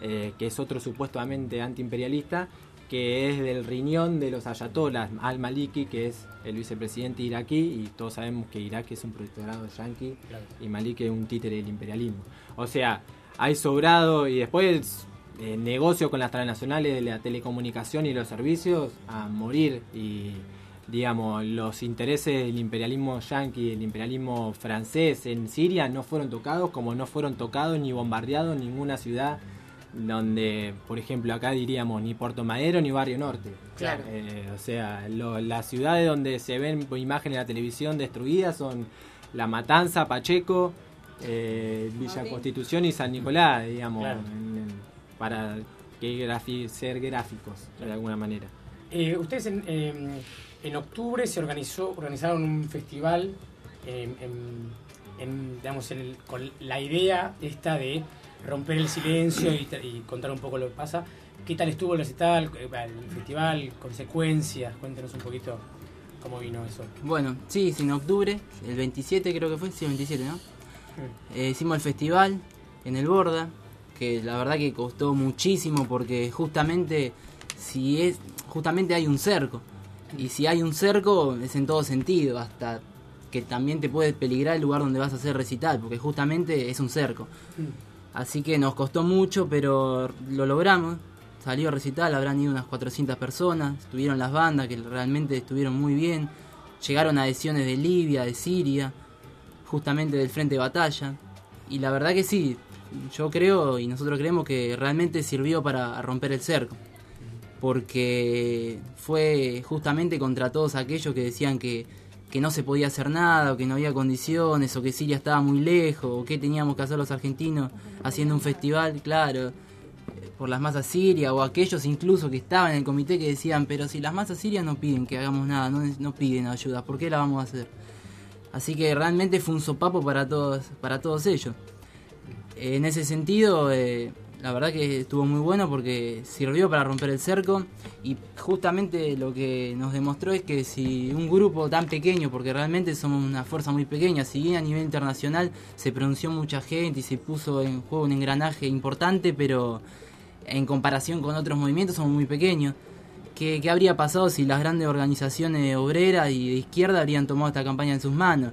eh, que es otro supuestamente antiimperialista, que es del riñón de los ayatolas, al-Maliki, que es el vicepresidente iraquí, y todos sabemos que Irak es un protectorado yanqui y Maliki es un títere del imperialismo. O sea, hay sobrado y después eh, negocio con las transnacionales de la telecomunicación y los servicios a morir y digamos los intereses del imperialismo yanqui, el imperialismo francés en Siria no fueron tocados como no fueron tocados ni bombardeados ninguna ciudad donde, por ejemplo, acá diríamos ni Puerto Madero ni Barrio Norte. Claro. Eh, o sea, lo- las ciudades donde se ven imágenes de la televisión destruidas son La Matanza, Pacheco, eh, Villa Constitución y San Nicolás, digamos, Claro. en- en- para que ser gráficos de alguna manera. Eh, ustedes en, en- en octubre se organizó, organizaron un festival en, en- en, digamos, en el- con la idea esta de romper el silencio y, contar un poco lo que pasa. ¿Qué tal estuvo el recital, el festival, consecuencias? Cuéntenos un poquito cómo vino eso. Bueno, sí, en octubre, el 27 creo que fue, sí, el 27, ¿no? Eh, hicimos el festival en el Borda, que la verdad que costó muchísimo porque justamente si es justamente hay un cerco y si hay un cerco es en todo sentido, hasta que también te puede peligrar el lugar donde vas a hacer recital, porque justamente es un cerco. Así que nos costó mucho, pero lo logramos. Salió recital, habrán ido unas 400 personas, estuvieron las bandas que realmente estuvieron muy bien. llegaron adhesiones de Libia, de Siria, justamente del frente de batalla. Y la verdad que sí, yo creo y nosotros creemos que realmente sirvió para romper el cerco. Porque fue justamente contra todos aquellos que decían que, que no se podía hacer nada, o que no había condiciones, o que Siria estaba muy lejos, o que teníamos que hacer los argentinos haciendo un festival, claro, por las masas sirias, o aquellos incluso que estaban en el comité que decían, pero si las masas sirias no piden que hagamos nada, no, no piden ayuda, ¿por qué la vamos a hacer? Así que realmente fue un sopapo para todos, para todos ellos. En ese sentido, eh, la verdad que estuvo muy bueno porque sirvió para romper el cerco y justamente lo que nos demostró es que si un grupo tan pequeño, porque realmente somos una fuerza muy pequeña, si bien a nivel internacional se pronunció mucha gente y se puso en juego un engranaje importante, pero en comparación con otros movimientos somos muy pequeños. ¿Qué, qué habría pasado si las grandes organizaciones obreras y de izquierda habrían tomado esta campaña en sus manos?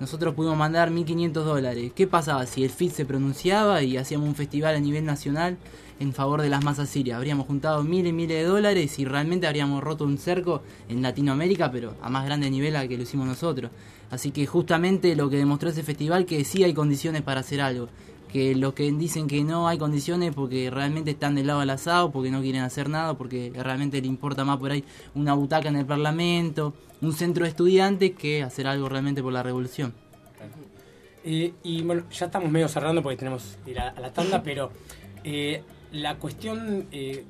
Nosotros pudimos mandar 1.500 dólares. ¿Qué pasaba si el FIT se pronunciaba y hacíamos un festival a nivel nacional en favor de las masas sirias? Habríamos juntado miles y miles de dólares y realmente habríamos roto un cerco en Latinoamérica, pero a más grande nivel a que lo hicimos nosotros. Así que justamente lo que demostró ese festival que sí hay condiciones para hacer algo. Que los que dicen que no hay condiciones porque realmente están del lado del asado, porque no quieren hacer nada, porque realmente le importa más por ahí una butaca en el Parlamento, un centro de estudiantes que hacer algo realmente por la revolución. Eh, y bueno, ya estamos medio cerrando porque tenemos que ir a, a la tanda, pero eh, la cuestión, eh,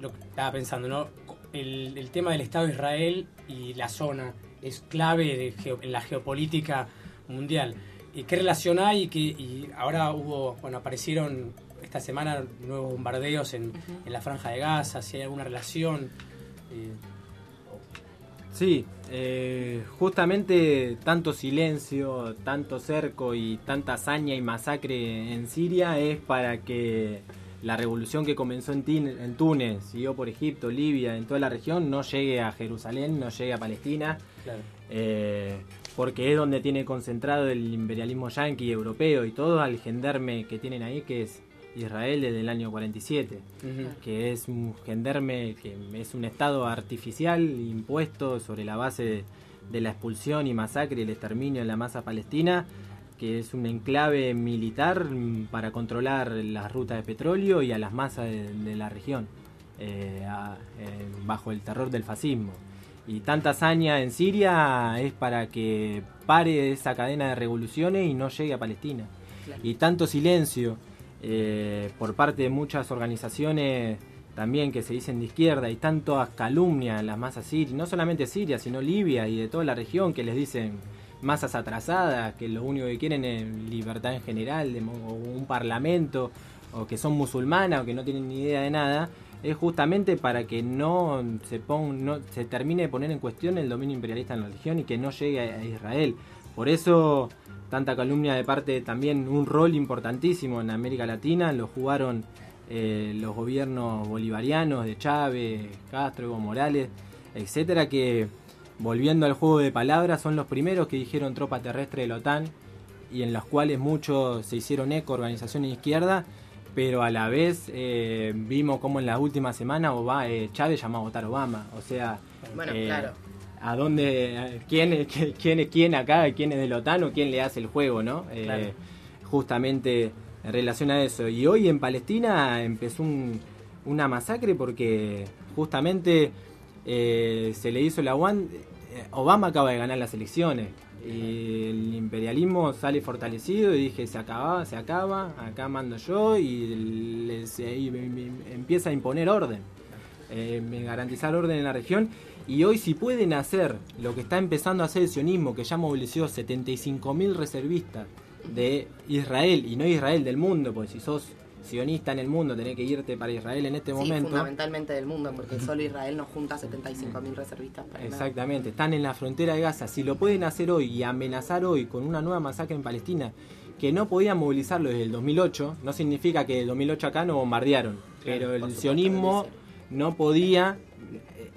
lo que estaba pensando, ¿no? El, el tema del Estado de Israel y la zona es clave de geo- en la geopolítica mundial. ¿Y ¿Qué relación hay? Y, que, y ahora hubo, bueno, aparecieron esta semana nuevos bombardeos en, en la franja de Gaza, si hay alguna relación. eh, Sí, eh, justamente tanto silencio, tanto cerco y tanta hazaña y masacre en Siria es para que la revolución que comenzó en, Tin- en Túnez, siguió por Egipto, Libia, en toda la región, no llegue a Jerusalén, no llegue a Palestina, claro. eh, porque es donde tiene concentrado el imperialismo yanqui europeo y todo al gendarme que tienen ahí, que es Israel desde el año 47 que es un gendarme, que es un estado artificial impuesto sobre la base de, de la expulsión y masacre y el exterminio de la masa palestina, que es un enclave militar para controlar las rutas de petróleo y a las masas de, de la región, eh, a- eh, bajo el terror del fascismo. Y tanta hazaña en Siria es para que pare esa cadena de revoluciones y no llegue a Palestina. Y tanto silencio eh, por parte de muchas organizaciones también que se dicen de izquierda y tantas calumnias en las masas sirias, no solamente Siria, sino Libia y de toda la región que les dicen masas atrasadas, que lo único que quieren es libertad en general, o un parlamento, o que son musulmanas o que no tienen ni idea de nada, es justamente para que no se, pon- no se termine de poner en cuestión el dominio imperialista en la región y que no llegue a a Israel. Por eso tanta calumnia de parte también un rol importantísimo en América Latina lo jugaron eh, los gobiernos bolivarianos de Chávez, Castro, Evo Morales, etcétera que volviendo al juego de palabras son los primeros que dijeron tropa terrestre de la OTAN y en los cuales muchos se hicieron eco organizaciones de izquierda pero a la vez eh, vimos como en la última semana Oba- eh, Chávez llamó a votar Obama o sea Bueno, eh, claro. a dónde quién quién quién acá quién es de la OTAN o quién le hace el juego no Eh, Claro. justamente en relación a eso y hoy en Palestina empezó un- una masacre porque justamente eh, se le hizo la one Obama acaba de ganar las elecciones el imperialismo sale fortalecido y dije se acaba se acaba acá mando yo y y empieza a imponer orden eh, garantizar orden en la región. Y hoy si pueden hacer lo que está empezando a hacer el sionismo que ya movilizó 75.000 reservistas de Israel y no Israel del mundo porque si sos sionista en el mundo tenés que irte para Israel en este Sí, momento fundamentalmente del mundo, porque solo Israel nos junta 75.000 reservistas para nada. Exactamente, están en la frontera de Gaza. Si lo pueden hacer hoy y amenazar hoy con una nueva masacre en Palestina, que no podían movilizarlo desde el 2008, no significa que el 2008 acá no bombardearon, pero el sionismo no podía,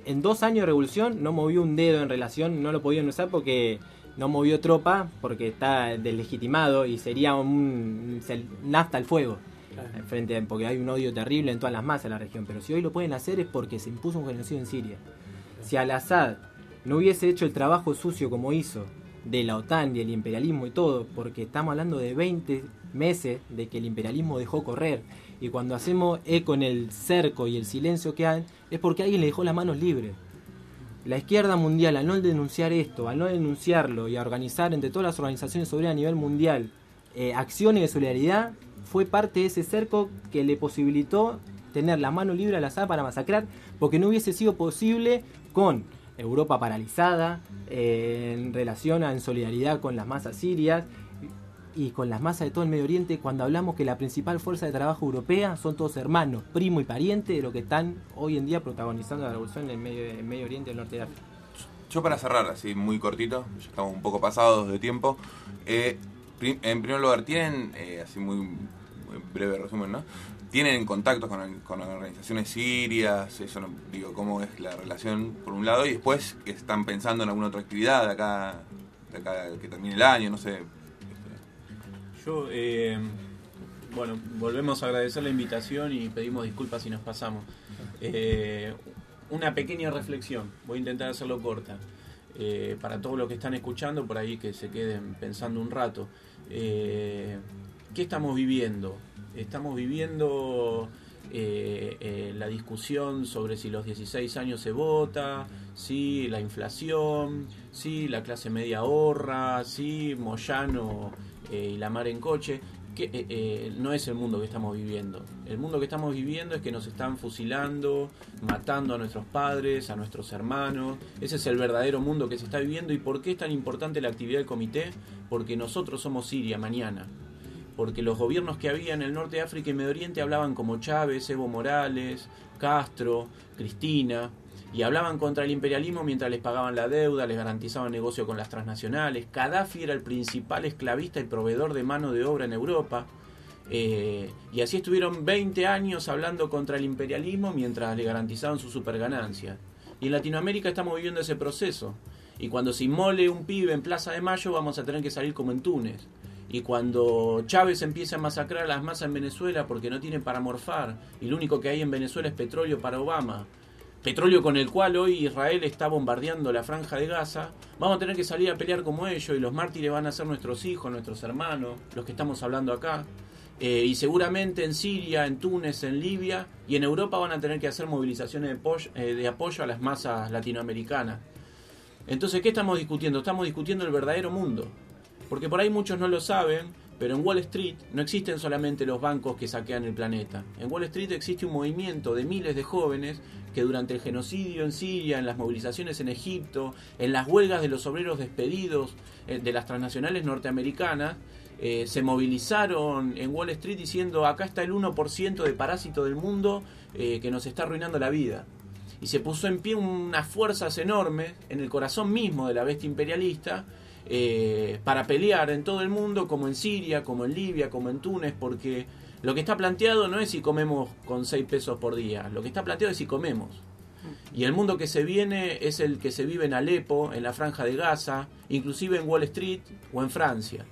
en dos años de revolución no movió un dedo en relación, no lo podían usar porque no movió tropa, porque está deslegitimado y sería un, se- nafta al fuego. En Frente, porque hay un odio terrible en todas las masas de la región, pero si hoy lo pueden hacer es porque se impuso un genocidio en Siria. Si Al-Assad no hubiese hecho el trabajo sucio como hizo de la OTAN y el imperialismo y todo, porque estamos hablando de 20 meses de que el imperialismo dejó correr. Y cuando hacemos eco en el cerco y el silencio que hay, es porque alguien le dejó las manos libres. La izquierda mundial, al no denunciar esto, al no denunciarlo y a organizar entre todas las organizaciones sobre a nivel mundial eh, acciones de solidaridad, fue parte de ese cerco que le posibilitó tener la mano libre al azar para masacrar, porque no hubiese sido posible con Europa paralizada, eh, en relación a en solidaridad con las masas sirias y con las masas de todo el Medio Oriente, cuando hablamos que la principal fuerza de trabajo europea son todos hermanos, primo y pariente de lo que están hoy en día protagonizando la revolución en el Medio, en Medio Oriente y el Norte de África. Yo para cerrar, así muy cortito, ya estamos un poco pasados de tiempo. eh, en primer lugar, tienen, eh, así muy, breve resumen, ¿no? Tienen contactos con, con organizaciones sirias, eso no, digo, cómo es la relación por un lado, y después están pensando en alguna otra actividad de acá, de acá que termine el año, no sé. Yo, eh, bueno, volvemos a agradecer la invitación y pedimos disculpas si nos pasamos. Eh, una pequeña reflexión, voy a intentar hacerlo corta. Para todos los que están escuchando, por ahí que se queden pensando un rato. Eh, ¿Qué estamos viviendo? Estamos viviendo eh, eh, la discusión sobre si los 16 años se vota, si la inflación, si la clase media ahorra, si Moyano y la mar en coche. Que, eh, eh, no es el mundo que estamos viviendo. El mundo que estamos viviendo es que nos están fusilando, matando a nuestros padres, a nuestros hermanos. Ese es el verdadero mundo que se está viviendo. ¿Y por qué es tan importante la actividad del comité? Porque nosotros somos Siria mañana porque los gobiernos que había en el norte de África y Medio Oriente hablaban como Chávez, Evo Morales, Castro, Cristina, y hablaban contra el imperialismo mientras les pagaban la deuda, les garantizaban negocio con las transnacionales. Gaddafi era el principal esclavista y proveedor de mano de obra en Europa. Eh, y así estuvieron 20 años hablando contra el imperialismo mientras le garantizaban su superganancia. Y en Latinoamérica estamos viviendo ese proceso. Y cuando se inmole un pibe en Plaza de Mayo vamos a tener que salir como en Túnez. Y cuando Chávez empieza a masacrar a las masas en Venezuela porque no tienen para morfar, y lo único que hay en Venezuela es petróleo para Obama, petróleo con el cual hoy Israel está bombardeando la franja de Gaza, vamos a tener que salir a pelear como ellos, y los mártires van a ser nuestros hijos, nuestros hermanos, los que estamos hablando acá. Eh, y seguramente en Siria, en Túnez, en Libia y en Europa van a tener que hacer movilizaciones eh, de apoyo a las masas latinoamericanas. Entonces, ¿qué estamos discutiendo? Estamos discutiendo el verdadero mundo. Porque por ahí muchos no lo saben, pero en Wall Street no existen solamente los bancos que saquean el planeta. En Wall Street existe un movimiento de miles de jóvenes que durante el genocidio en Siria, en las movilizaciones en Egipto, en las huelgas de los obreros despedidos eh, de las transnacionales norteamericanas, eh, se movilizaron en Wall Street diciendo acá está el 1% de parásito del mundo eh, que nos está arruinando la vida. Y se puso en pie unas fuerzas enormes en el corazón mismo de la bestia imperialista eh, para pelear en todo el mundo, como en Siria, como en Libia, como en Túnez, porque lo que está planteado no es si comemos con 6 pesos por día, lo que está planteado es si comemos. Y el mundo que se viene es el que se vive en Alepo, en la franja de Gaza, inclusive en Wall Street o en Francia.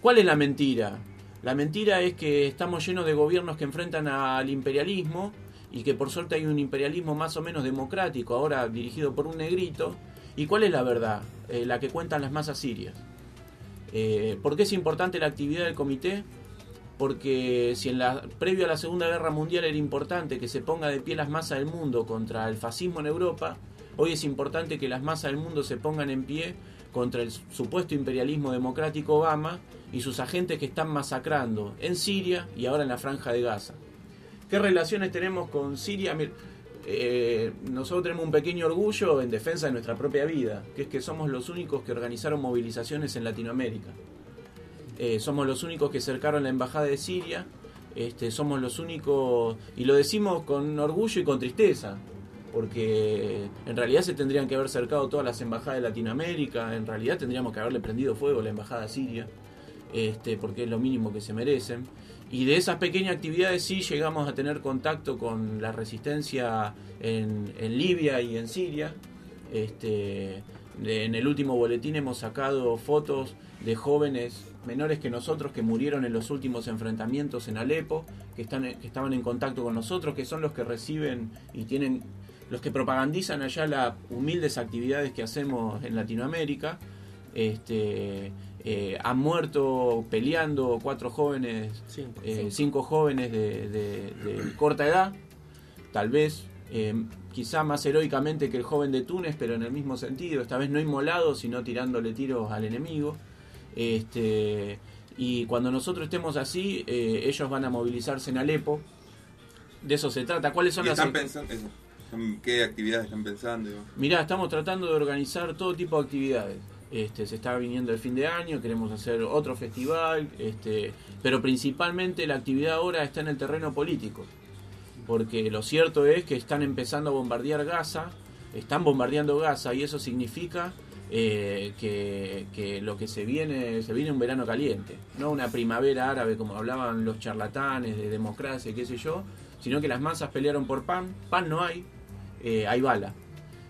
¿Cuál es la mentira? La mentira es que estamos llenos de gobiernos que enfrentan al imperialismo y que por suerte hay un imperialismo más o menos democrático, ahora dirigido por un negrito. ¿Y cuál es la verdad? Eh, la que cuentan las masas sirias. Eh, ¿Por qué es importante la actividad del comité? Porque si en la, previo a la Segunda Guerra Mundial era importante que se ponga de pie las masas del mundo contra el fascismo en Europa, hoy es importante que las masas del mundo se pongan en pie contra el supuesto imperialismo democrático Obama y sus agentes que están masacrando en Siria y ahora en la franja de Gaza. ¿Qué relaciones tenemos con Siria? Eh, nosotros tenemos un pequeño orgullo en defensa de nuestra propia vida, que es que somos los únicos que organizaron movilizaciones en Latinoamérica. Eh, somos los únicos que cercaron la embajada de Siria, este, somos los únicos, y lo decimos con orgullo y con tristeza, porque en realidad se tendrían que haber cercado todas las embajadas de Latinoamérica, en realidad tendríamos que haberle prendido fuego a la embajada siria, este, porque es lo mínimo que se merecen. Y de esas pequeñas actividades sí llegamos a tener contacto con la resistencia en, en Libia y en Siria. Este, en el último boletín hemos sacado fotos de jóvenes menores que nosotros que murieron en los últimos enfrentamientos en Alepo, que, están, que estaban en contacto con nosotros, que son los que reciben y tienen los que propagandizan allá las humildes actividades que hacemos en Latinoamérica. Este, eh, han muerto peleando cuatro jóvenes, eh, cinco jóvenes de, de- de corta edad, tal vez eh, quizá más heroicamente que el joven de Túnez, pero en el mismo sentido, esta vez no inmolado, sino tirándole tiros al enemigo. Este, y cuando nosotros estemos así, eh, ellos van a movilizarse en Alepo. De eso se trata. ¿Cuáles son ¿Y las están pensando eso? ¿En ¿Qué actividades están pensando? Mirá, estamos tratando de organizar todo tipo de actividades. Este, se está viniendo el fin de año, queremos hacer otro festival, este, pero principalmente la actividad ahora está en el terreno político, porque lo cierto es que están empezando a bombardear Gaza, están bombardeando Gaza y eso significa eh, que, lo que se viene, se viene un verano caliente, no una primavera árabe como hablaban los charlatanes de democracia y qué sé yo, sino que las masas pelearon por pan, pan no hay, eh, hay bala.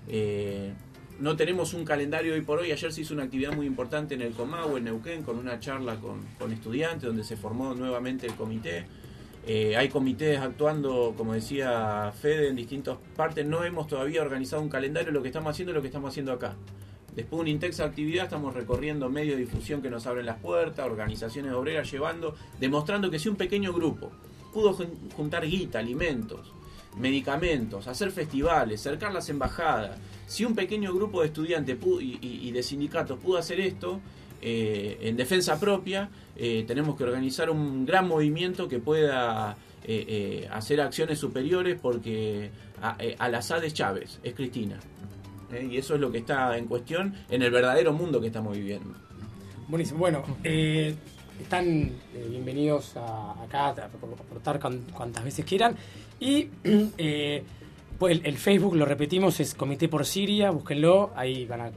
Eh, no tenemos un calendario hoy por hoy. Ayer se hizo una actividad muy importante en el Comahue, en Neuquén, con una charla con, estudiantes, donde se formó nuevamente el comité. Eh, hay comités actuando, como decía Fede, en distintas partes. No hemos todavía organizado un calendario. Lo que estamos haciendo es lo que estamos haciendo acá. Después de una intensa actividad estamos recorriendo medios de difusión que nos abren las puertas, organizaciones obreras llevando, demostrando que si un pequeño grupo pudo jun- juntar guita, alimentos, medicamentos, hacer festivales, cercar las embajadas, si un pequeño grupo de estudiantes y, de sindicatos pudo hacer esto, eh, en defensa propia, eh, tenemos que organizar un gran movimiento que pueda eh, hacer acciones superiores porque a, eh, Al-Assad es Chávez, es Cristina. Y eso es lo que está en cuestión en el verdadero mundo que estamos viviendo. Buenísimo. Bueno, eh, están eh, bienvenidos a, acá a aportar cuan- cuantas veces quieran. Y eh, pues el, el Facebook, lo repetimos, es Comité por Siria, búsquenlo, ahí van a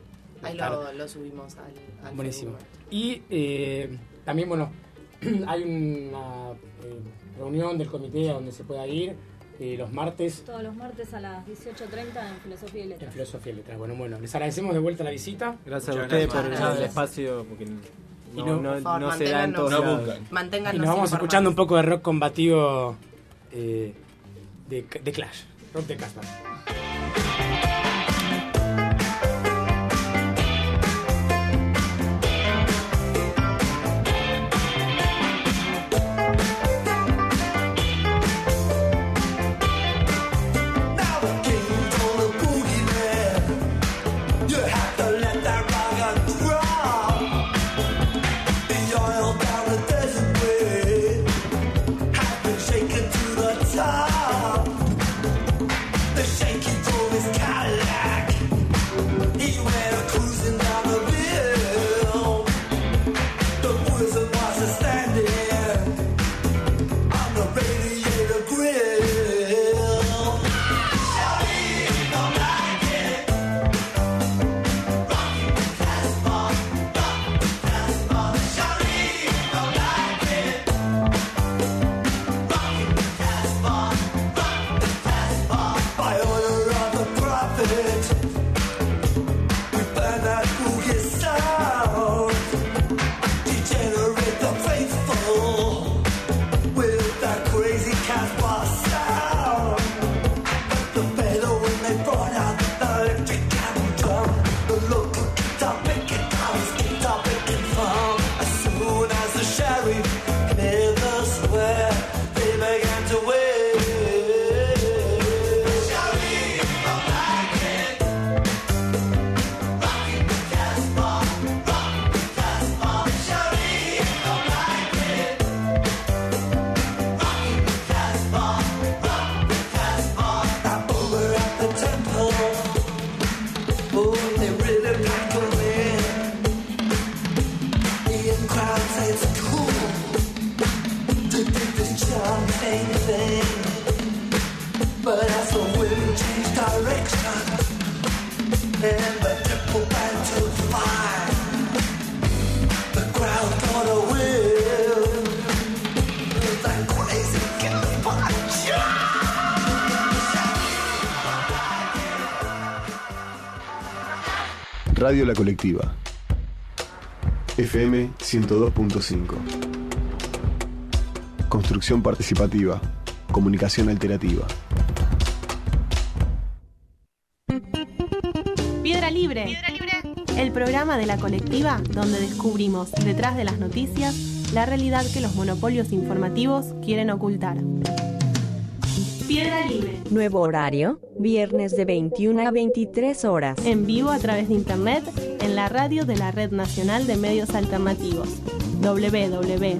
Ahí lo, lo subimos al, al Buenísimo. Facebook. Y eh, también, bueno, hay una eh, reunión del comité a donde se pueda ir eh, los martes Todos los martes a las 18.30 en Filosofía y en Letras. Filosofía y Letras. Bueno, bueno, les agradecemos de vuelta la visita. Gracias a ustedes por gracias. el espacio, porque no, no- no, por favor, no se da en todos lados. Manténganos Y nos vamos escuchando un poco de rock combativo eh, de, de Clash, rock de Casper. Radio La Colectiva. FM 102.5. Construcción participativa. Comunicación alternativa. Libre. El programa de la colectiva donde descubrimos detrás de las noticias la realidad que los monopolios informativos quieren ocultar. Piedra Libre. Nuevo horario, viernes de 21 a 23 horas. En vivo a través de internet en la radio de la Red Nacional de Medios Alternativos www.rnma.org.ar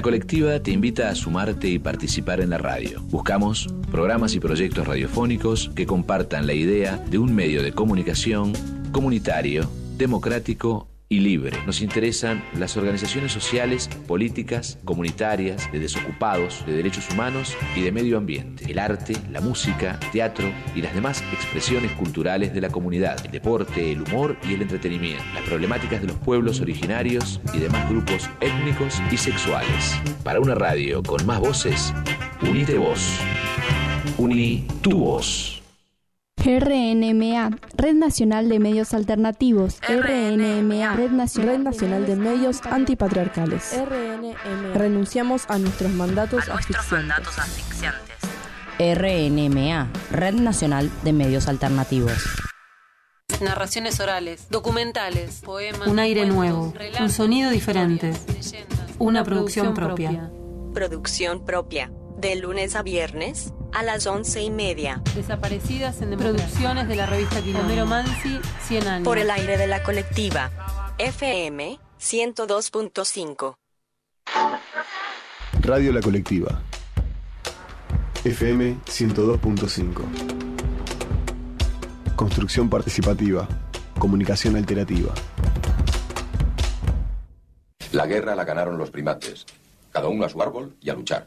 La colectiva te invita a sumarte y participar en la radio. Buscamos programas y proyectos radiofónicos que compartan la idea de un medio de comunicación comunitario, democrático y libre. Nos interesan las organizaciones sociales, políticas, comunitarias, de desocupados, de derechos humanos y de medio ambiente, el arte, la música, teatro y las demás expresiones culturales de la comunidad, el deporte, el humor y el entretenimiento, las problemáticas de los pueblos originarios y demás grupos étnicos y sexuales. Para una radio con más voces, unite vos. Uní tu voz. RNMA, Red Nacional de Medios Alternativos. RNMA, Red, Nacional, Red Nacional de Medios Antipatriarcales. RNMA. Renunciamos a nuestros mandatos asfixiantes. RNMA, Red Nacional de Medios Alternativos. Narraciones orales, documentales, poemas. Un aire cuentos, nuevo, relatos, un sonido diferente. leyendas. Una producción propia. Producción propia. De lunes a viernes a las once y media. Desaparecidas en Producciones de la revista. Homero Mansi, 100 años. Por el aire de la colectiva. FM 102.5. Radio La Colectiva. FM 102.5. Construcción participativa. Comunicación alternativa. La guerra la ganaron los primates. Cada uno a su árbol y a luchar.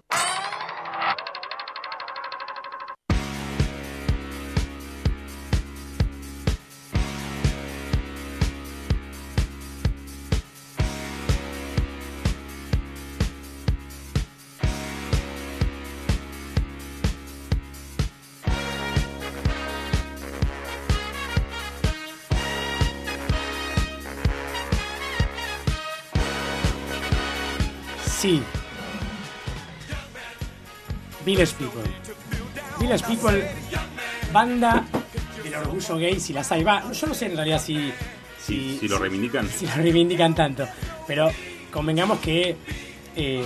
Village People. Village People, banda del orgullo gay, si las hay. Va, yo no sé en realidad si. Si, si lo reivindican. si lo reivindican tanto. Pero convengamos que eh,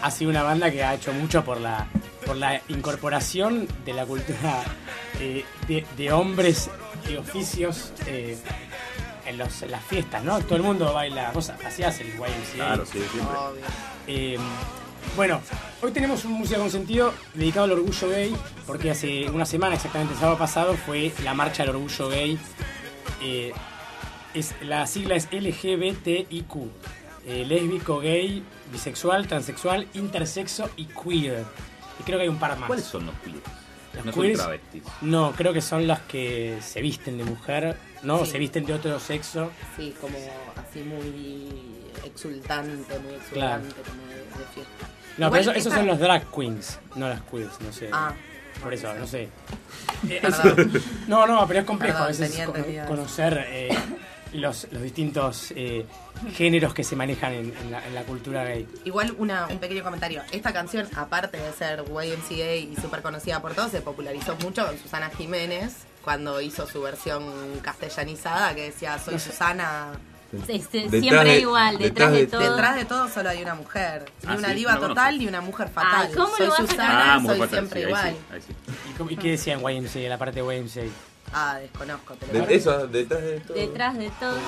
ha sido una banda que ha hecho mucho por la, por la incorporación de la cultura eh, de, de hombres y oficios eh, en, los, en las fiestas, ¿no? Todo el mundo baila, vos hacías el YMCA. Claro, sí, siempre. Eh, bueno, hoy tenemos un música con sentido dedicado al orgullo gay, porque hace una semana, exactamente el sábado pasado, fue la marcha del orgullo gay. Eh, es, la sigla es LGBTIQ. eh, lésbico, gay, bisexual, transexual, intersexo y queer. Y creo que hay un par más. ¿Cuáles son los queers? Los no son queers- travestis. No, creo que son las que se visten de mujer, no, Sí. se visten de otro sexo. Sí, como así muy exultante, muy Claro. exultante, como de, de fiesta. No, Igual pero eso- esos son los drag queens, no las queers, no sé. Ah. Por eso, no sé. Eh, no, no, pero es complejo Perdón, a veces tenía conocer eh, los, los distintos eh, géneros que se manejan en, en la, en la cultura gay. Igual una, un pequeño comentario. Esta canción, aparte de ser YMCA y súper conocida por todos, se popularizó mucho con Susana Jiménez cuando hizo su versión castellanizada que decía Soy Susana. Sí, Detrás siempre de- igual, detrás detrás, de de- todo. Detrás de todo solo hay una mujer. Ni Ah, una ¿sí? diva No total ni una mujer fatal. Ay, ¿cómo soy lo vas a Susana, Ah, soy fatal, siempre sí, ahí igual. sí, ahí sí. ¿Y, cómo- y qué decía en YMCA, la parte de YMCA? Ah, desconozco. te lo De- eso, detrás de todo. Detrás de todo.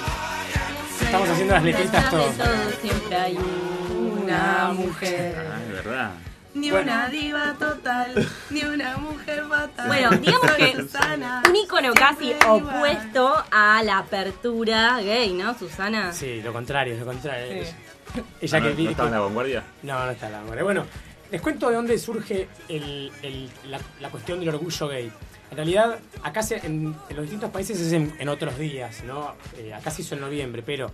Estamos haciendo las letritas Detrás de todos. todo siempre hay Una mujer. Ah, de verdad. Ni Bueno. una diva total, ni una mujer fatal. Bueno, digamos que Susana, un icono casi igual. opuesto a la apertura gay, ¿no, Susana? Sí, lo contrario, lo contrario. Sí. Ella Ah, que no, vi- ¿no estaba en la vanguardia? No, no está en la vanguardia. Bueno, les cuento de dónde surge el- el- la, la cuestión del orgullo gay. En realidad, acá se- en, en los distintos países es en, en otros días, ¿no? Eh, acá se hizo en noviembre, pero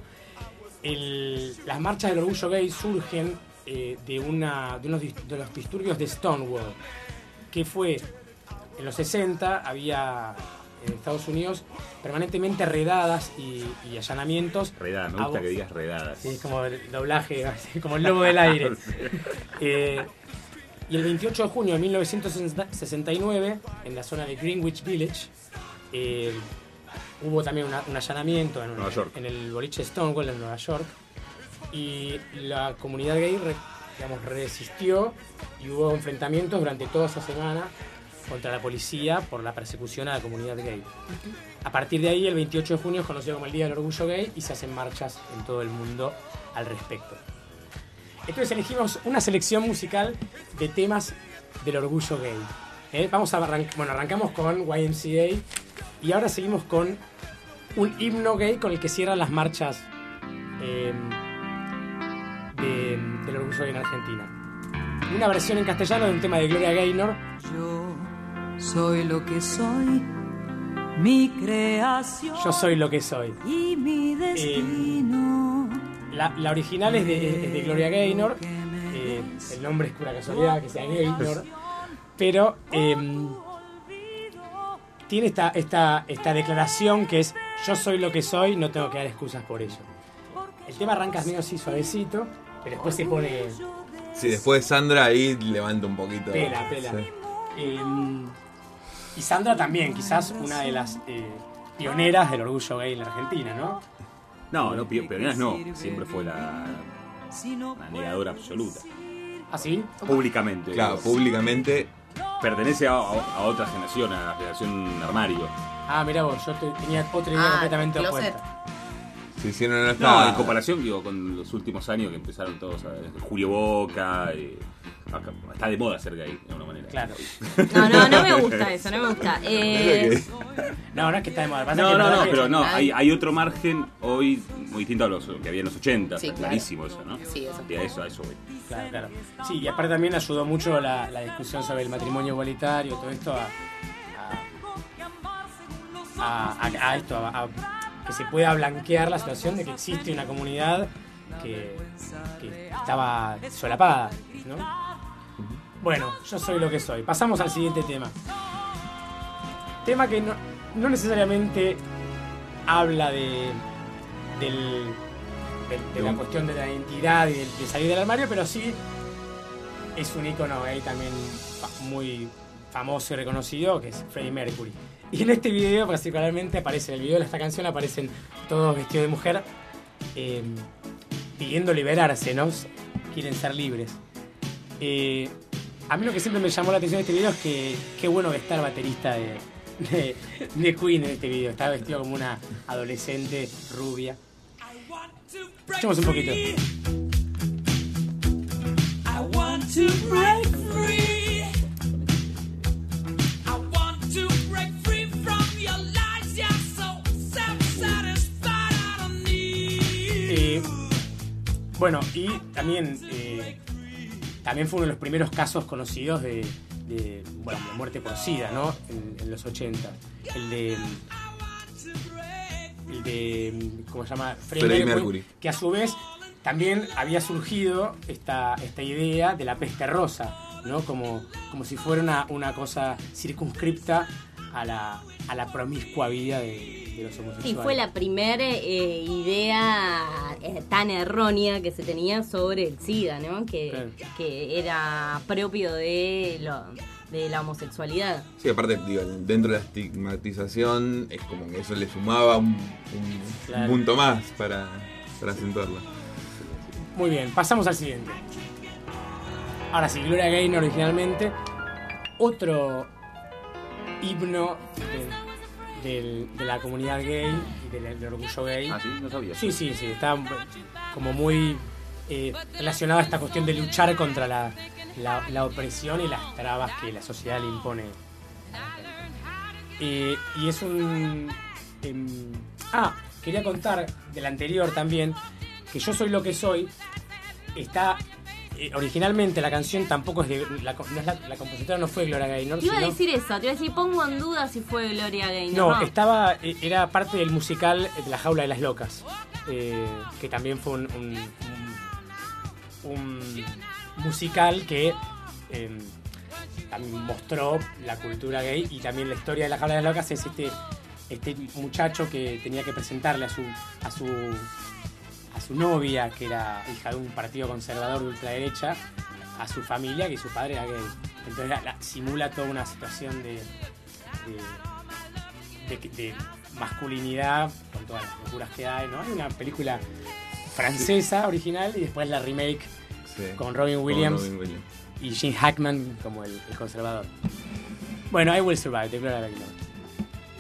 el- las marchas del orgullo gay surgen eh, de, una, de, unos de los disturbios de Stonewall, que fue en los 60 había en Estados Unidos permanentemente redadas y, y allanamientos. Redada, me gusta que digas redadas. Sí, es como el doblaje, como el lobo del aire. Eh, y el 28 de junio de 1969, en la zona de Greenwich Village, eh, hubo también una- un allanamiento en, en el boliche Stonewall en Nueva York. Y la comunidad gay digamos, resistió y hubo enfrentamientos durante toda esa semana contra la policía por la persecución a la comunidad gay. A partir de ahí, el 28 de junio es conocido como el Día del Orgullo Gay y se hacen marchas en todo el mundo al respecto. Entonces elegimos una selección musical de temas del orgullo gay. ¿eh? Vamos a arran- bueno, arrancamos con YMCA y ahora seguimos con un himno gay con el que cierran las marchas eh, de- del orgullo gay en Argentina. Una versión en castellano de un tema de Gloria Gaynor. Soy lo que soy, mi creación Yo soy lo que soy. y mi destino. La, la original es de, es de Gloria Gaynor. eh, el nombre es pura casualidad que sea Gaynor. Pero eh, tiene esta, esta, esta declaración que es: Yo soy lo que soy, no tengo que dar excusas por ello. El tema arranca medio así suavecito, pero después se pone Sí, después Sandra ahí levanta un poquito. pela, pela. Sí. Eh, y Sandra también, quizás una de las eh, pioneras del orgullo gay en la Argentina, ¿no? No, no, pi- pioneras no. Siempre fue la, la negadora absoluta. ¿Ah, sí? Públicamente. Claro, públicamente. Pertenece a, a- otra generación, a la generación armario. Ah, mira vos, yo te- tenía otra idea Ah, completamente opuesta. Sí, no, en comparación digo, con los últimos años que empezaron todos a Julio Boca, eh, acá- está de moda ser gay de alguna manera. Claro. No, no, no me gusta eso, no me gusta. Eh, No, no es que está de moda. pasa No, que no, no, pero no, hay, hay otro margen hoy muy distinto a los que había en los 80, Sí, está claro. clarísimo eso, ¿no? Sí, eso. Y a eso, a eso voy. Claro, claro. Sí, y aparte también ayudó mucho la, la discusión sobre el matrimonio igualitario, todo esto a, a, a- a esto, a, a que se pueda blanquear la situación de que existe una comunidad que, que estaba solapada, ¿no? Bueno, yo soy lo que soy. Pasamos al siguiente tema. Tema que no, no necesariamente habla de, del, del- de la cuestión de la identidad y de, de salir del armario, pero sí es un icono gay también muy famoso y reconocido, que es Freddie Mercury. Y en este video particularmente aparece, en el video de esta canción aparecen todos vestidos de mujer eh, pidiendo liberarse, ¿no? Quieren ser libres. Eh, a mí lo que siempre me llamó la atención de este video es que qué bueno que está el baterista de, Queen en este video. Está vestido como una adolescente rubia. Escuchemos un poquito. I want to break bueno, y también, eh, también fue uno de los primeros casos conocidos de, de, bueno, de muerte por SIDA, ¿no? En, en los 80. El de. El de. ¿Cómo se llama? Freddie Mercury. Que a su vez también había surgido esta, esta idea de la peste rosa, ¿no? Como, como si fuera una, una cosa circunscripta a la, a la promiscua vida de, de los homosexuales. sí, fue la primera eh, idea eh, tan errónea que se tenía sobre el SIDA, ¿no? Que, Claro. que era propio de, lo, de la homosexualidad. Sí, aparte, digo, dentro de la estigmatización es como que eso le sumaba un, un Claro. punto más para, para acentuarla. Muy bien, pasamos al siguiente. Ahora sí, Gloria Gaynor originalmente. Otro himno de, del- de la comunidad gay y del, del orgullo gay. Ah, sí, no sabía. Sí, sí, sí. Está como muy eh, relacionado a esta cuestión de luchar contra la, la- la opresión y las trabas que la sociedad le impone. Eh, y es un... em, ah, quería contar del anterior también, que yo soy lo que soy, está... eh, originalmente la canción tampoco es de... La, co- no es la, la compositora no fue Gloria Gaynor, Te iba a decir eso, te iba a decir, pongo en duda si fue Gloria Gaynor. no, estaba, eh, era parte del musical de La Jaula de las Locas. eh, que también fue un, un- un- un musical que eh, también mostró la cultura gay y también la historia de la Jaula de las Locas es este, este muchacho que tenía que presentarle a su, a su a su novia, que era hija de un partido conservador de ultraderecha, a su familia, que su padre era gay. Entonces la- la- simula toda una situación de, de, de- de masculinidad con todas las locuras que hay, ¿no? Hay una película francesa original y después la remake Sí. con Robin Con Williams, Robin Williams. y Gene Hackman como el, el conservador. Bueno, I Will Survive, de Gloria Gaynor.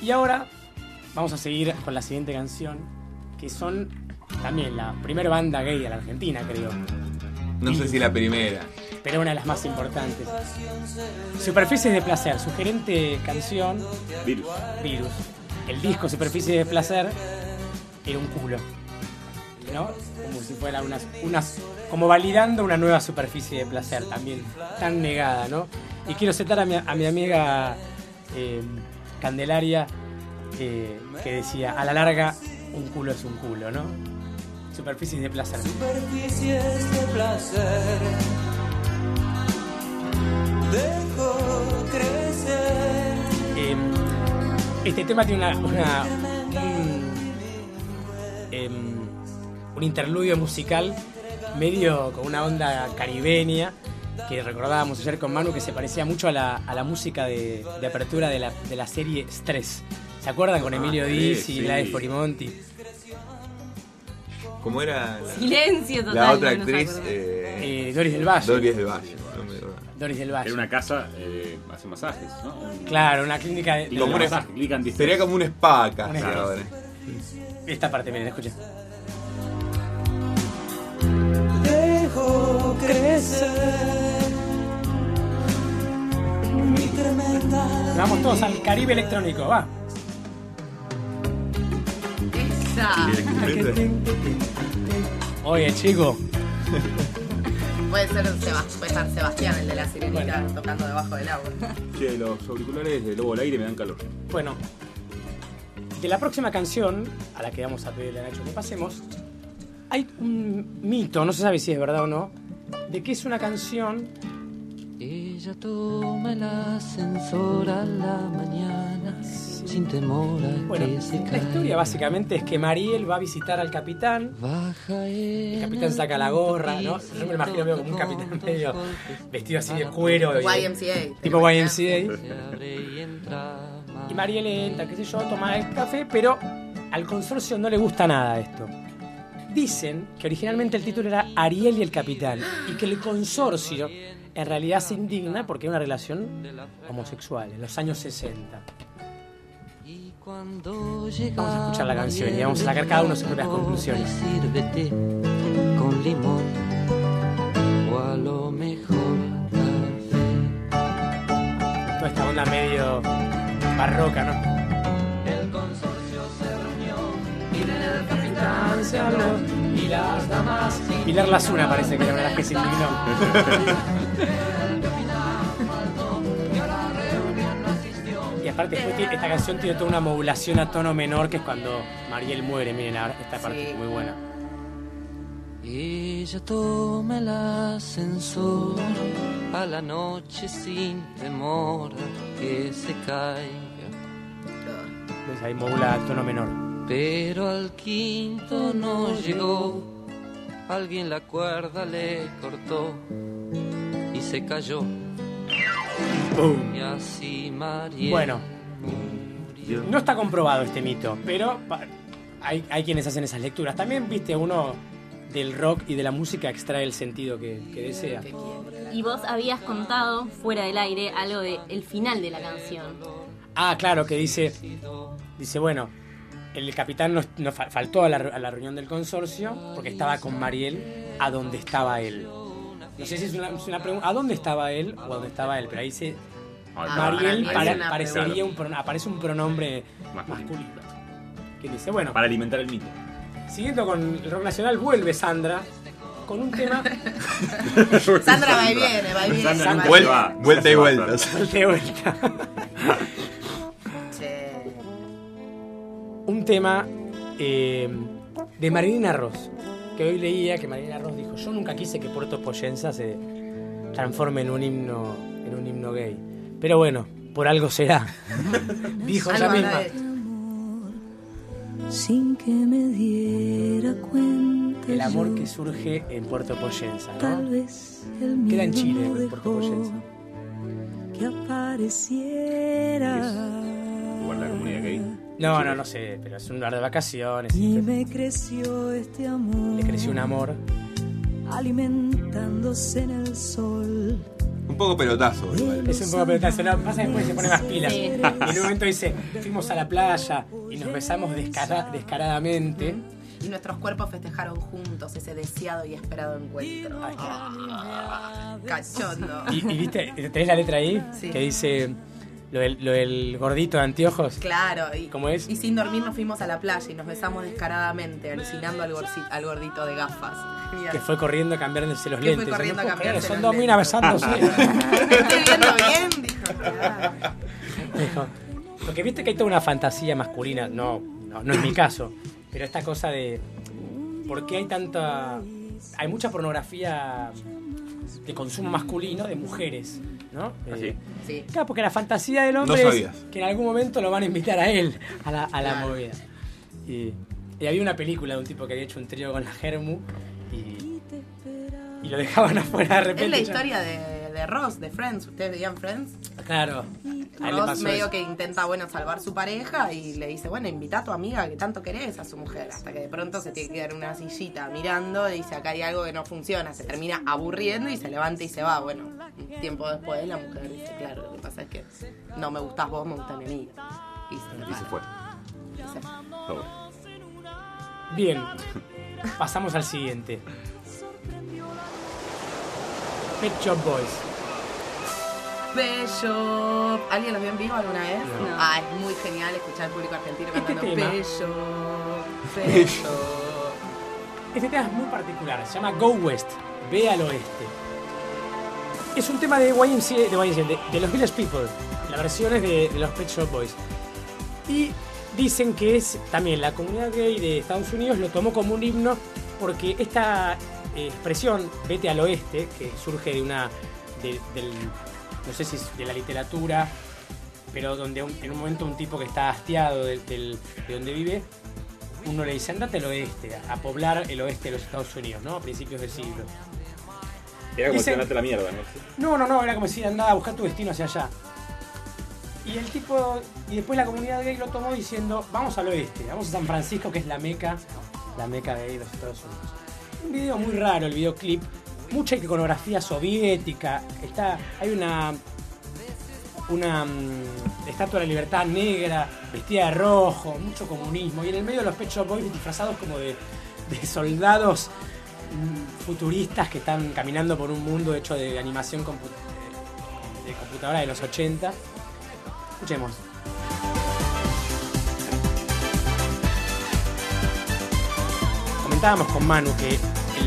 Y ahora vamos a seguir con la siguiente canción, que son también la primera banda gay de la Argentina, creo. No sé si la primera. pero una de las más importantes. Superficies de placer, sugerente canción. Virus. Virus. El disco Superficies de placer era un culo. ¿No? Como si fuera unas, unas. como validando una nueva superficie de placer también, tan negada, ¿no? Y quiero citar a mi, a mi amiga eh, Candelaria, eh, que decía: a la larga, un culo es un culo, ¿no? Superficies de placer. Superficies de placer dejo crecer. Eh, este tema tiene una, una- un, em, un interludio musical medio con una onda caribeña que recordábamos ayer con Manu que se parecía mucho a la, a la música de, de apertura de la, de la serie Stress. ¿Se acuerdan con Ah, Emilio sí, Diz y sí. Gladys Forimonti? ¿Cómo era? La, Silencio total. la otra no actriz. eh, Eh, Doris del Valle. Doris del Valle. Doris del Valle. Era una casa, eh, hace masajes, ¿no? Un- Claro, una clínica de... Como de un masaje, clínica Sería como un spa ahora. Esta parte, miren, escuchen. Dejo crecer mi tremenda. Vamos todos al Caribe electrónico, va. Oye, chico. Puede ser Sebas- puede estar Sebastián, el de la sirenita, tocando debajo del agua. Che, los auriculares de Lobo al aire me dan calor. Bueno, de la próxima canción, a la que vamos a pedirle a Nacho que pasemos, hay un mito, no se sabe si es verdad o no, de que es una canción Ella toma el ascensor a la mañana sin temor a Bueno, que se la historia básicamente es que Mariel va a visitar al capitán. El capitán saca la gorra, ¿no? Yo me lo imagino veo como un capitán medio vestido así de cuero. y- YMCA. Tipo YMCA. Y Mariel entra, qué sé yo, toma el café, pero al consorcio no le gusta nada esto. Dicen que originalmente el título era Ariel y el capitán y que el consorcio en realidad se indigna porque hay una relación homosexual en los años 60. Vamos a escuchar la canción y vamos a sacar cada uno sus propias conclusiones. Sírvete con limón o a lo mejor Toda esta onda medio barroca, ¿no? el consorcio se reunió y del capitán se habló las damas. Pilar Lazuna parece que era una de las que se indignó. Y aparte después esta canción tiene toda una modulación a tono menor que es cuando Mariel muere. Miren, ahora esta parte es muy buena. Ella toma el ascensor a la noche sin temor a que se caiga. ¿Ves? Ahí modula a tono menor. Pero al quinto no llegó, alguien la cuerda le cortó y se cayó. ¡Pum! Y así María. Bueno, no está comprobado este mito, pero hay, hay quienes hacen esas lecturas. También, viste, uno del rock y de la música extrae el sentido que, que desea. Y vos habías contado fuera del aire algo de el final de la canción. Ah, claro, que dice, dice bueno, el capitán nos, nos fa- faltó a la, a la reunión del consorcio porque estaba con Mariel a donde estaba él. No sé si es una, es una pregunta, ¿a dónde estaba él o a dónde estaba él? Pero ahí dice, Ah, Mariel para- para- parecería un, aparece un pronombre masculino. Que dice, bueno, Para alimentar el mito. siguiendo con el rock nacional, vuelve Sandra con un tema... Sandra va y viene, va y viene. Sandra se va. Vuelta y vuelta. Vuelta y vuelta. Un tema eh, de Marilina Ross, que hoy leía que Marilina Ross dijo, yo nunca quise que Puerto Poyensa se transforme en un himno, en un himno gay. Pero bueno, por algo será. dijo ella misma. sin que me diera cuenta. El amor que surge en Puerto Poyensa, Tal ¿no? vez el Queda en Chile, en Puerto Poyensa. que apareciera Igual la comunidad gay. No, no, no sé, pero es un lugar de vacaciones. y me creció este amor le creció un amor. alimentándose en el sol Un poco pelotazo, igual. Es un poco pelotazo, no, pasa después se pone más pilas. Sí. Y en un momento dice, fuimos a la playa y nos besamos descara- descaradamente. Y nuestros cuerpos festejaron juntos ese deseado y esperado encuentro. Ah, cachondo. Y, y viste, ¿tenés la letra ahí? Sí. Que dice lo del, lo del gordito de anteojos. Claro, y, ¿Cómo es? y sin dormir nos fuimos a la playa y nos besamos descaradamente, alucinando al, gorci- al gordito de gafas. Genial. Que fue corriendo a cambiarse los Que fue lentes. corriendo No a cambiarse Son dos minas besándose. Estoy viendo bien, dijo. Dijo, Porque viste que hay toda una fantasía masculina, no, no, no es mi caso, pero esta cosa de por qué hay tanta hay mucha pornografía de consumo masculino de mujeres, ¿no? Eh, Sí. Claro, porque la fantasía del hombre No es que en algún momento lo van a invitar a él a la, a la Claro. movida. Y, y había una película de un tipo que había hecho un trío con la Germu y, y lo dejaban afuera de repente. Es la ya- historia de, de Ross, de Friends. ¿Ustedes veían Friends? Claro. A él le Ross pasó medio eso. que intenta, bueno, salvar su pareja y le dice, bueno, invita a tu amiga que tanto querés a su mujer. Hasta que de pronto se tiene que quedar en una sillita mirando, dice, acá hay algo que no funciona. Se termina aburriendo y se levanta y se va. Bueno, un tiempo después la mujer dice, claro, lo que pasa es que no me gustás vos, me gusta mi amiga. Y se, Y se fue. y se fue. Bien, pasamos al siguiente. Pet Shop Boys. Bello. ¿Alguien los vio en vivo alguna vez? No. Ah, es muy genial escuchar al público argentino Este cantando tema-. Este tema es muy particular, se llama Go West, Ve al Oeste. Es un tema de YMCA, de, YMCA, de, de los Village People, la versión es de, de los Pet Shop Boys. Y dicen que es también la comunidad gay de Estados Unidos lo tomó como un himno porque esta eh, expresión, vete al oeste, que surge de una, de- del, no sé si es de la literatura, pero donde un- en un momento un tipo que está hastiado del- del- de donde vive, uno le dice, andate al oeste, a poblar el oeste de los Estados Unidos, ¿no? A principios del siglo. Era como Dicen- si andate la mierda, ¿no? No, no, no, era como si andaba a buscar tu destino hacia allá. Y el tipo, y después la comunidad gay lo tomó diciendo, vamos al oeste, vamos a San Francisco, que es la meca, la meca de los Estados Unidos. Un video muy raro, el videoclip, mucha iconografía soviética, está, hay una, una mm, estatua de la libertad negra, vestida de rojo, mucho comunismo, y en el medio los Pet Shop Boys disfrazados como de, de soldados mm, futuristas que están caminando por un mundo hecho de animación compu- de computadora de los 80. Escuchemos. Comentábamos con Manu que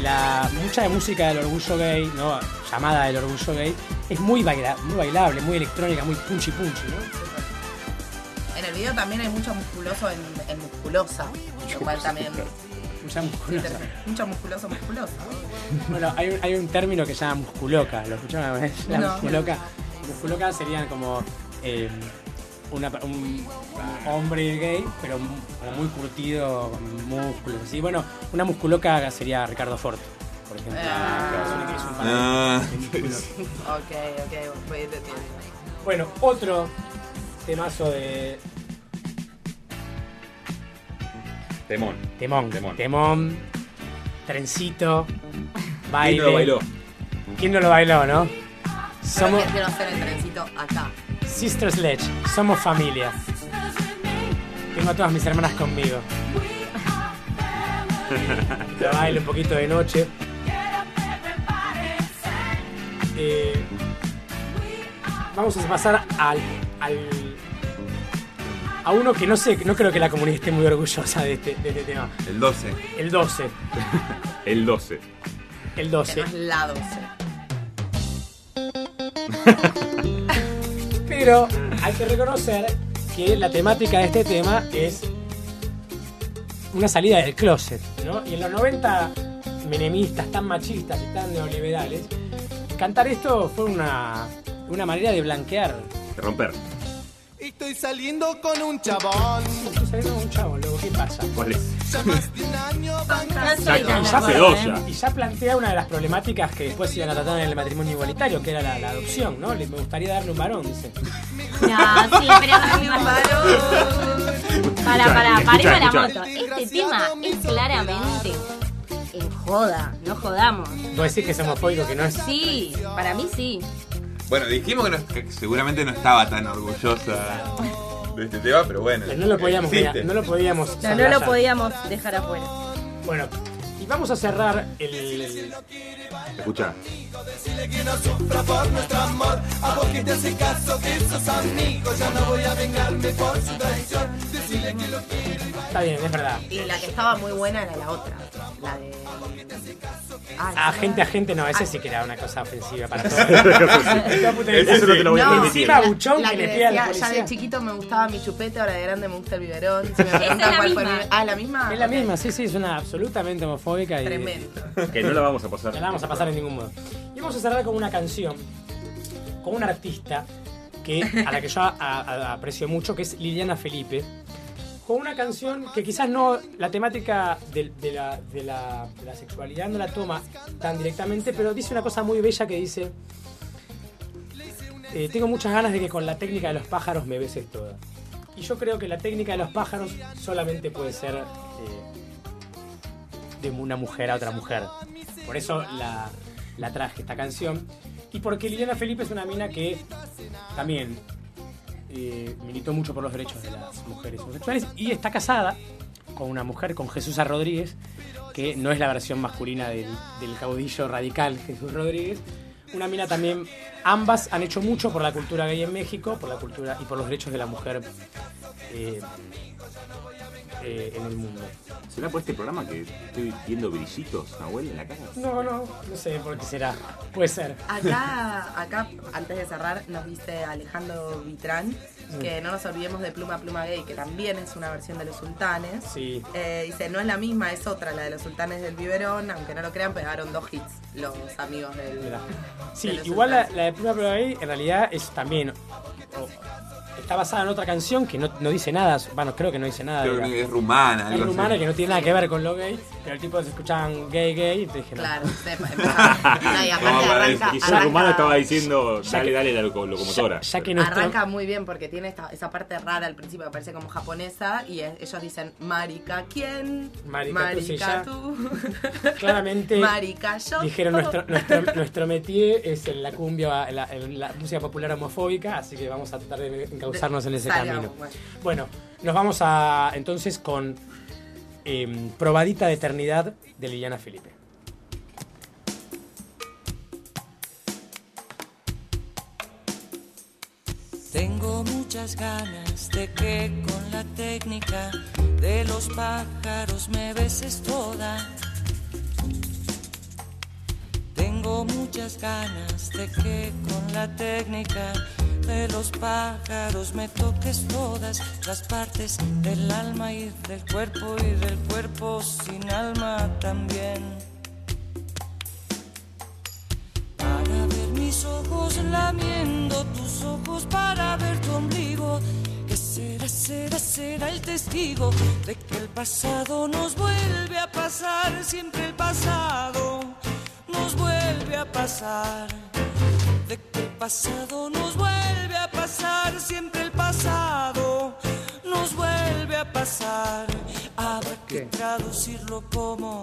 la, mucha de música del orgullo gay, ¿no? llamada del orgullo gay, es muy, baila- muy bailable, muy electrónica, muy punchy punchy, ¿no? En el video también hay mucho musculoso en, en musculosa. Lo cual también. Mucha musculosa. Mucho musculoso, musculoso. Bueno, hay un, hay un término que se llama musculoca. ¿Lo escucharon alguna vez? La No. musculoca. Musculoca serían como eh, una- un hombre gay, pero muy curtido, con músculos. Así. Bueno, una musculoca sería Ricardo Ford, por ejemplo. Ah. Que es un Ah. ok, ok, fue detenido. Bueno, otro temazo de Temón. Temón. Temón. Trencito. Baile. ¿Quién no lo bailó? ¿Quién no lo bailó, no? Somos quiero hacer el trencito acá. Sister Sledge. Somos familia. Tengo a todas mis hermanas conmigo. Que baile un poquito de noche. Eh, vamos a pasar al, al- a uno que no sé, no creo que la comunidad esté muy orgullosa de este, de este tema. El 12. El 12. El 12. El Que 12. no es la 12. Pero hay que reconocer que la temática de este tema es una salida del closet. ¿no? Y en los 90 menemistas, tan machistas y tan neoliberales, cantar esto fue una, una manera de blanquear. De romper. Estoy saliendo con un chabón. Estoy saliendo con un chabón, luego, ¿qué pasa? ¿Cuál es? Ya un casi- y ya plantea- una de las problemáticas que después se iban a tratar en el matrimonio igualitario, que era la, la adopción, ¿no? Le- Me gustaría darle un varón, dice. No, sí, pero. Para, para, Escuchá, paremos la moto. Este tema es claramente en joda, no jodamos. Vos decís que es homofóbico, que no es. Sí, para mí sí. Bueno, dijimos que, no- que seguramente no estaba tan orgullosa de este tema, pero bueno. Pero no lo podíamos, mira, no lo podíamos. No, no lo podíamos dejar afuera. Bueno, y vamos a cerrar el. el- Escucha. Decirle que no sufra por nuestro amor. A vos que te hace caso, que sos amigo. Ya no voy a vengarme por su traición. Decirle que lo quiero y Está bien, es verdad. Y la que estaba muy buena era la otra. La de. Ay, A ¿cómo gente a era? gente no, ese Ah, sí que era una cosa ofensiva para todos. Eso no te lo voy a No, permitir. Encima buchón La que que le decía, ya policía. de chiquito me gustaba mi chupete, ahora de grande me gusta el biberón. Si me es la cuál fue misma. mi- Ah, la misma. Es la misma, sí, sí, es una absolutamente homofóbica y. Tremendo. Que no la vamos a pasar. No la vamos a pasar en ningún modo. Y vamos a cerrar con una canción, con una artista que, a la que yo a- a- aprecio mucho, que es Liliana Felipe. Con una canción que quizás no, la temática de, la, de la- de la sexualidad no la toma tan directamente, pero dice una cosa muy bella que dice, eh, tengo muchas ganas de que con la técnica de los pájaros me beses toda. Y yo creo que la técnica de los pájaros solamente puede ser eh, de una mujer a otra mujer. Por eso la, la traje esta canción. Y porque Liliana Felipe es una mina que también eh, militó mucho por los derechos de las mujeres homosexuales y está casada con una mujer, con Jesús Rodríguez, que no es la versión masculina del, del caudillo radical Jesús Rodríguez. Una mina también, ambas han hecho mucho por la cultura gay en México, por la cultura y por los derechos de la mujer eh, eh, en el mundo. ¿Será por este programa que estoy viendo brillitos, Nahuel, en la cara? No, no, no sé por qué será. Puede ser. Acá, acá, antes de cerrar, nos dice Alejandro Vitrán que no nos olvidemos de Pluma Pluma Gay, que también es una versión de los sultanes. Sí. Eh, dice, no es la misma, es otra, la de los sultanes del biberón, aunque no lo crean, pegaron dos hits los amigos del... Mira. de Sí, los igual la, de Pluma Pluma Gay en realidad es también. Está basada en otra canción que no, no dice nada. Bueno, creo que no dice nada. Creo de que es rumana. es algo así. rumana que no tiene nada que ver con lo gay, pero el tipo se escuchaban gay, gay, y te dije no. Claro, sepa, empezaba- no, y aparte No, arranca, Rumano estaba diciendo, Ya dale, que- dale la loco- locomotora. Ya, ya que Arranca muy bien porque tiene esta, esa parte rara al principio que parece como japonesa y es- ellos dicen Marica quién, Marica, tú, ya. tú, claramente Marica yo. dijeron nuestro, nuestro, nuestro métier es en la cumbia, en la, en la música popular homofóbica, así que vamos a tratar de encauzarnos en ese camino. bueno. Bueno, nos vamos a entonces con em, Probadita de Eternidad de Liliana Felipe. Tengo muchas ganas de que con la técnica de los pájaros me beses toda. Tengo muchas ganas de que con la técnica de los pájaros me toques todas las partes del alma y del cuerpo y del cuerpo sin alma también. Para ver mis ojos lamiendo tus ojos, para ver tu ombligo, que será, será, será el testigo de que el pasado nos vuelve a pasar, siempre el pasado nos vuelve a pasar, de que el pasado nos vuelve a pasar, siempre el pasado nos vuelve a pasar, habrá que traducirlo como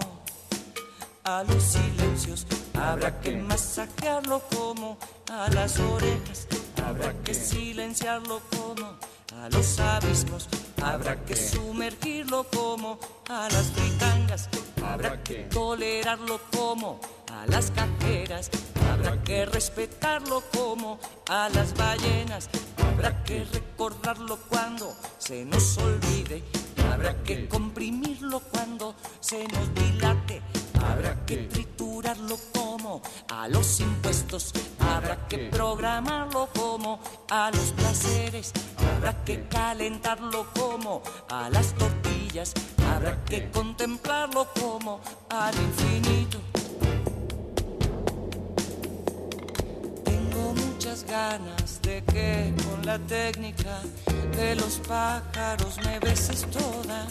a los silencios. Habrá que masajearlo como a las orejas. Habrá que silenciarlo como a los abismos. Habrá que sumergirlo como a las fritangas. Habrá que tolerarlo como a las cajeras. Habrá que respetarlo como a las ballenas. Habrá que recordarlo cuando se nos olvide. Habrá que comprimirlo cuando se nos dilate. Habrá que triturarlo como a los impuestos. Habrá que programarlo como a los placeres. Habrá que calentarlo como a las tortillas. habrá que contemplarlo como al infinito. Tengo muchas ganas de que con la técnica de los pájaros me beses toda.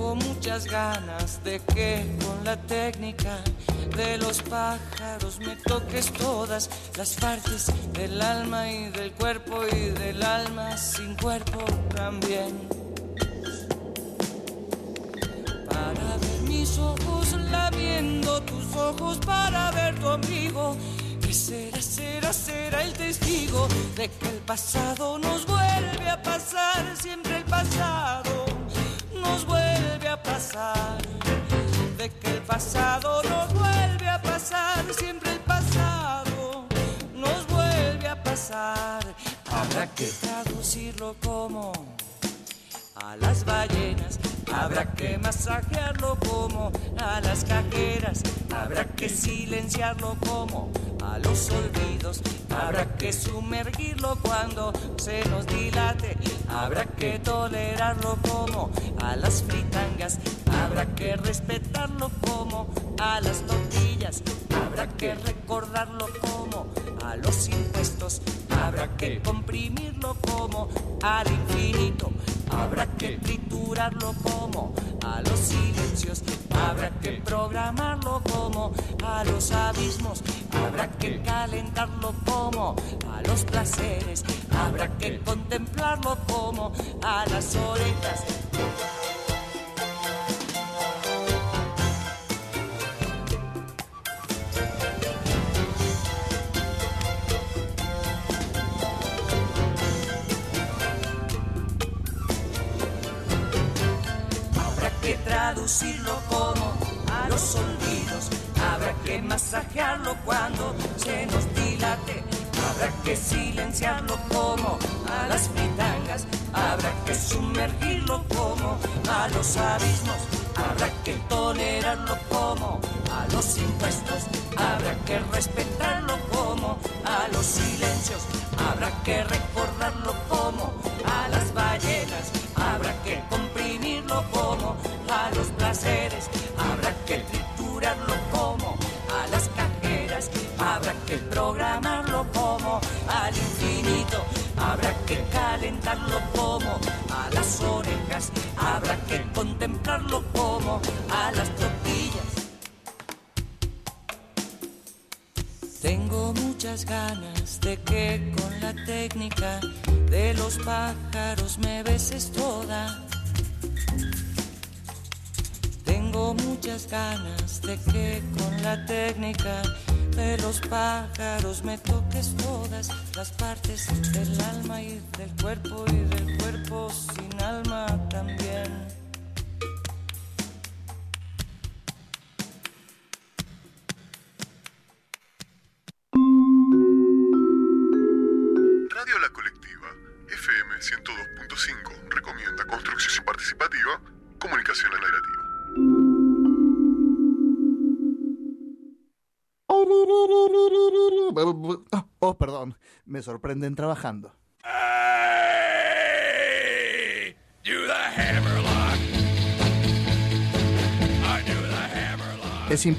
Tengo muchas ganas de que con la técnica de los pájaros me toques todas las partes del alma y del cuerpo y del alma sin cuerpo también. Para ver mis ojos lamiendo tus ojos para ver tu amigo. Que será, será, será el testigo de que el pasado nos vuelve a pasar, siempre el pasado nos vuelve a pasar. De que el pasado nos vuelve a pasar, siempre el pasado nos vuelve a pasar. Habrá que traducirlo como a las ballenas. Habrá que masajearlo como a las cajeras. Habrá que silenciarlo como a los olvidos. Habrá que sumergirlo cuando se nos dilate. Habrá que tolerarlo como a las fritangas. Habrá que respetarlo como a las tortillas. Habrá que recordarlo como a los impuestos. Habrá que comprimirlo como al infinito. Habrá que triturarlo como a los silencios. Habrá que programarlo como a los abismos. Habrá que calentarlo como a los placeres. Habrá que contemplarlo como a las orejas.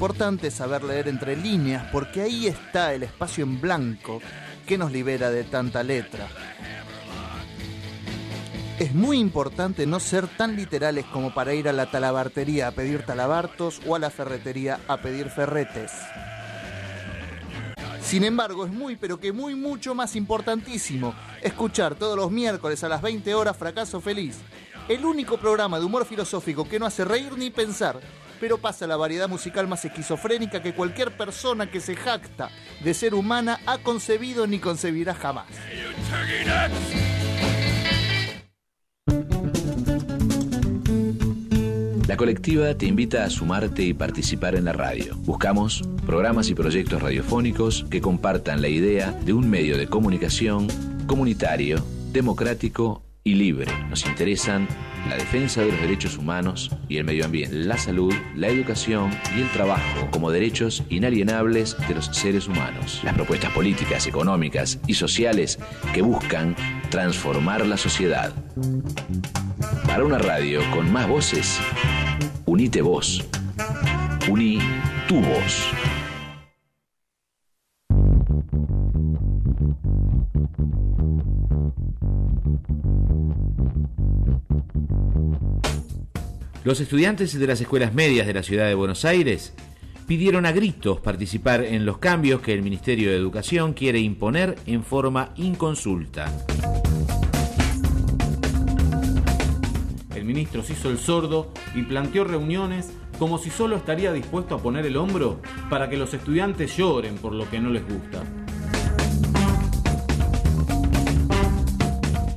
Importante saber leer entre líneas porque ahí está el espacio en blanco que nos libera de tanta letra. Es muy importante no ser tan literales como para ir a la talabartería a pedir talabartos o a la ferretería a pedir ferretes. Sin embargo, es muy, pero que muy, mucho más importantísimo escuchar todos los miércoles a las 20 horas Fracaso Feliz, el único programa de humor filosófico que no hace reír ni pensar, pero pasa la variedad musical más esquizofrénica que cualquier persona que se jacta de ser humana ha concebido ni concebirá jamás. La colectiva te invita a sumarte y participar en la radio. Buscamos programas y proyectos radiofónicos que compartan la idea de un medio de comunicación comunitario, democrático y libre. Nos interesan la defensa de los derechos humanos y el medio ambiente, la salud, la educación y el trabajo como derechos inalienables de los seres humanos. Las propuestas políticas, económicas y sociales que buscan transformar la sociedad. Para una radio con más voces, unite vos. Uní tu voz. Los estudiantes de las escuelas medias de la ciudad de Buenos Aires pidieron a gritos participar en los cambios que el Ministerio de Educación quiere imponer en forma inconsulta. El ministro se hizo el sordo y planteó reuniones como si solo estaría dispuesto a poner el hombro para que los estudiantes lloren por lo que no les gusta.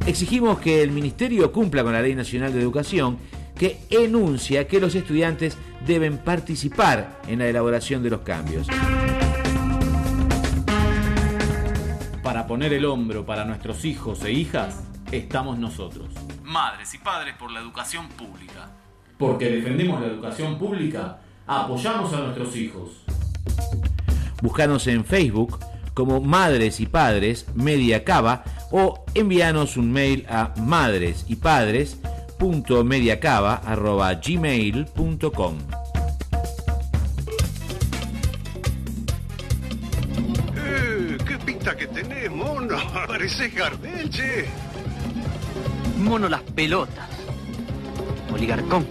Exigimos que el Ministerio cumpla con la Ley Nacional de Educación que enuncia que los estudiantes deben participar en la elaboración de los cambios. Para poner el hombro para nuestros hijos e hijas, estamos nosotros. Madres y padres por la educación pública. Porque defendemos la educación pública, apoyamos a nuestros hijos. Buscanos en Facebook como Madres y Padres Media Cava o envíanos un mail a madres y padres gmail.com Eh, ¿Qué pinta que tenés, mono? Pareces Gardel, che. Mono las pelotas. Oligarcón.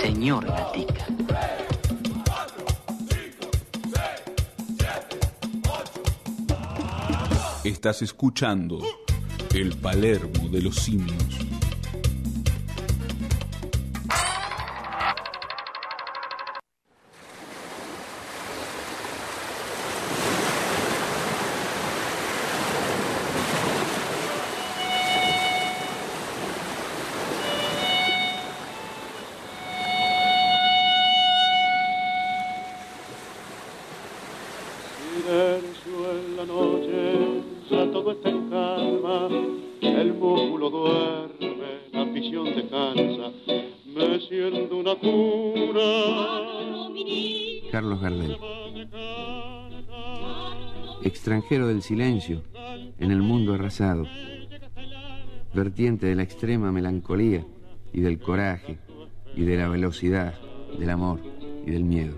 Señor Gatica. Estás escuchando el Palermo de los simios. Del silencio, en el mundo arrasado. Vertiente de la extrema melancolía y del coraje y de la velocidad, del amor y del miedo.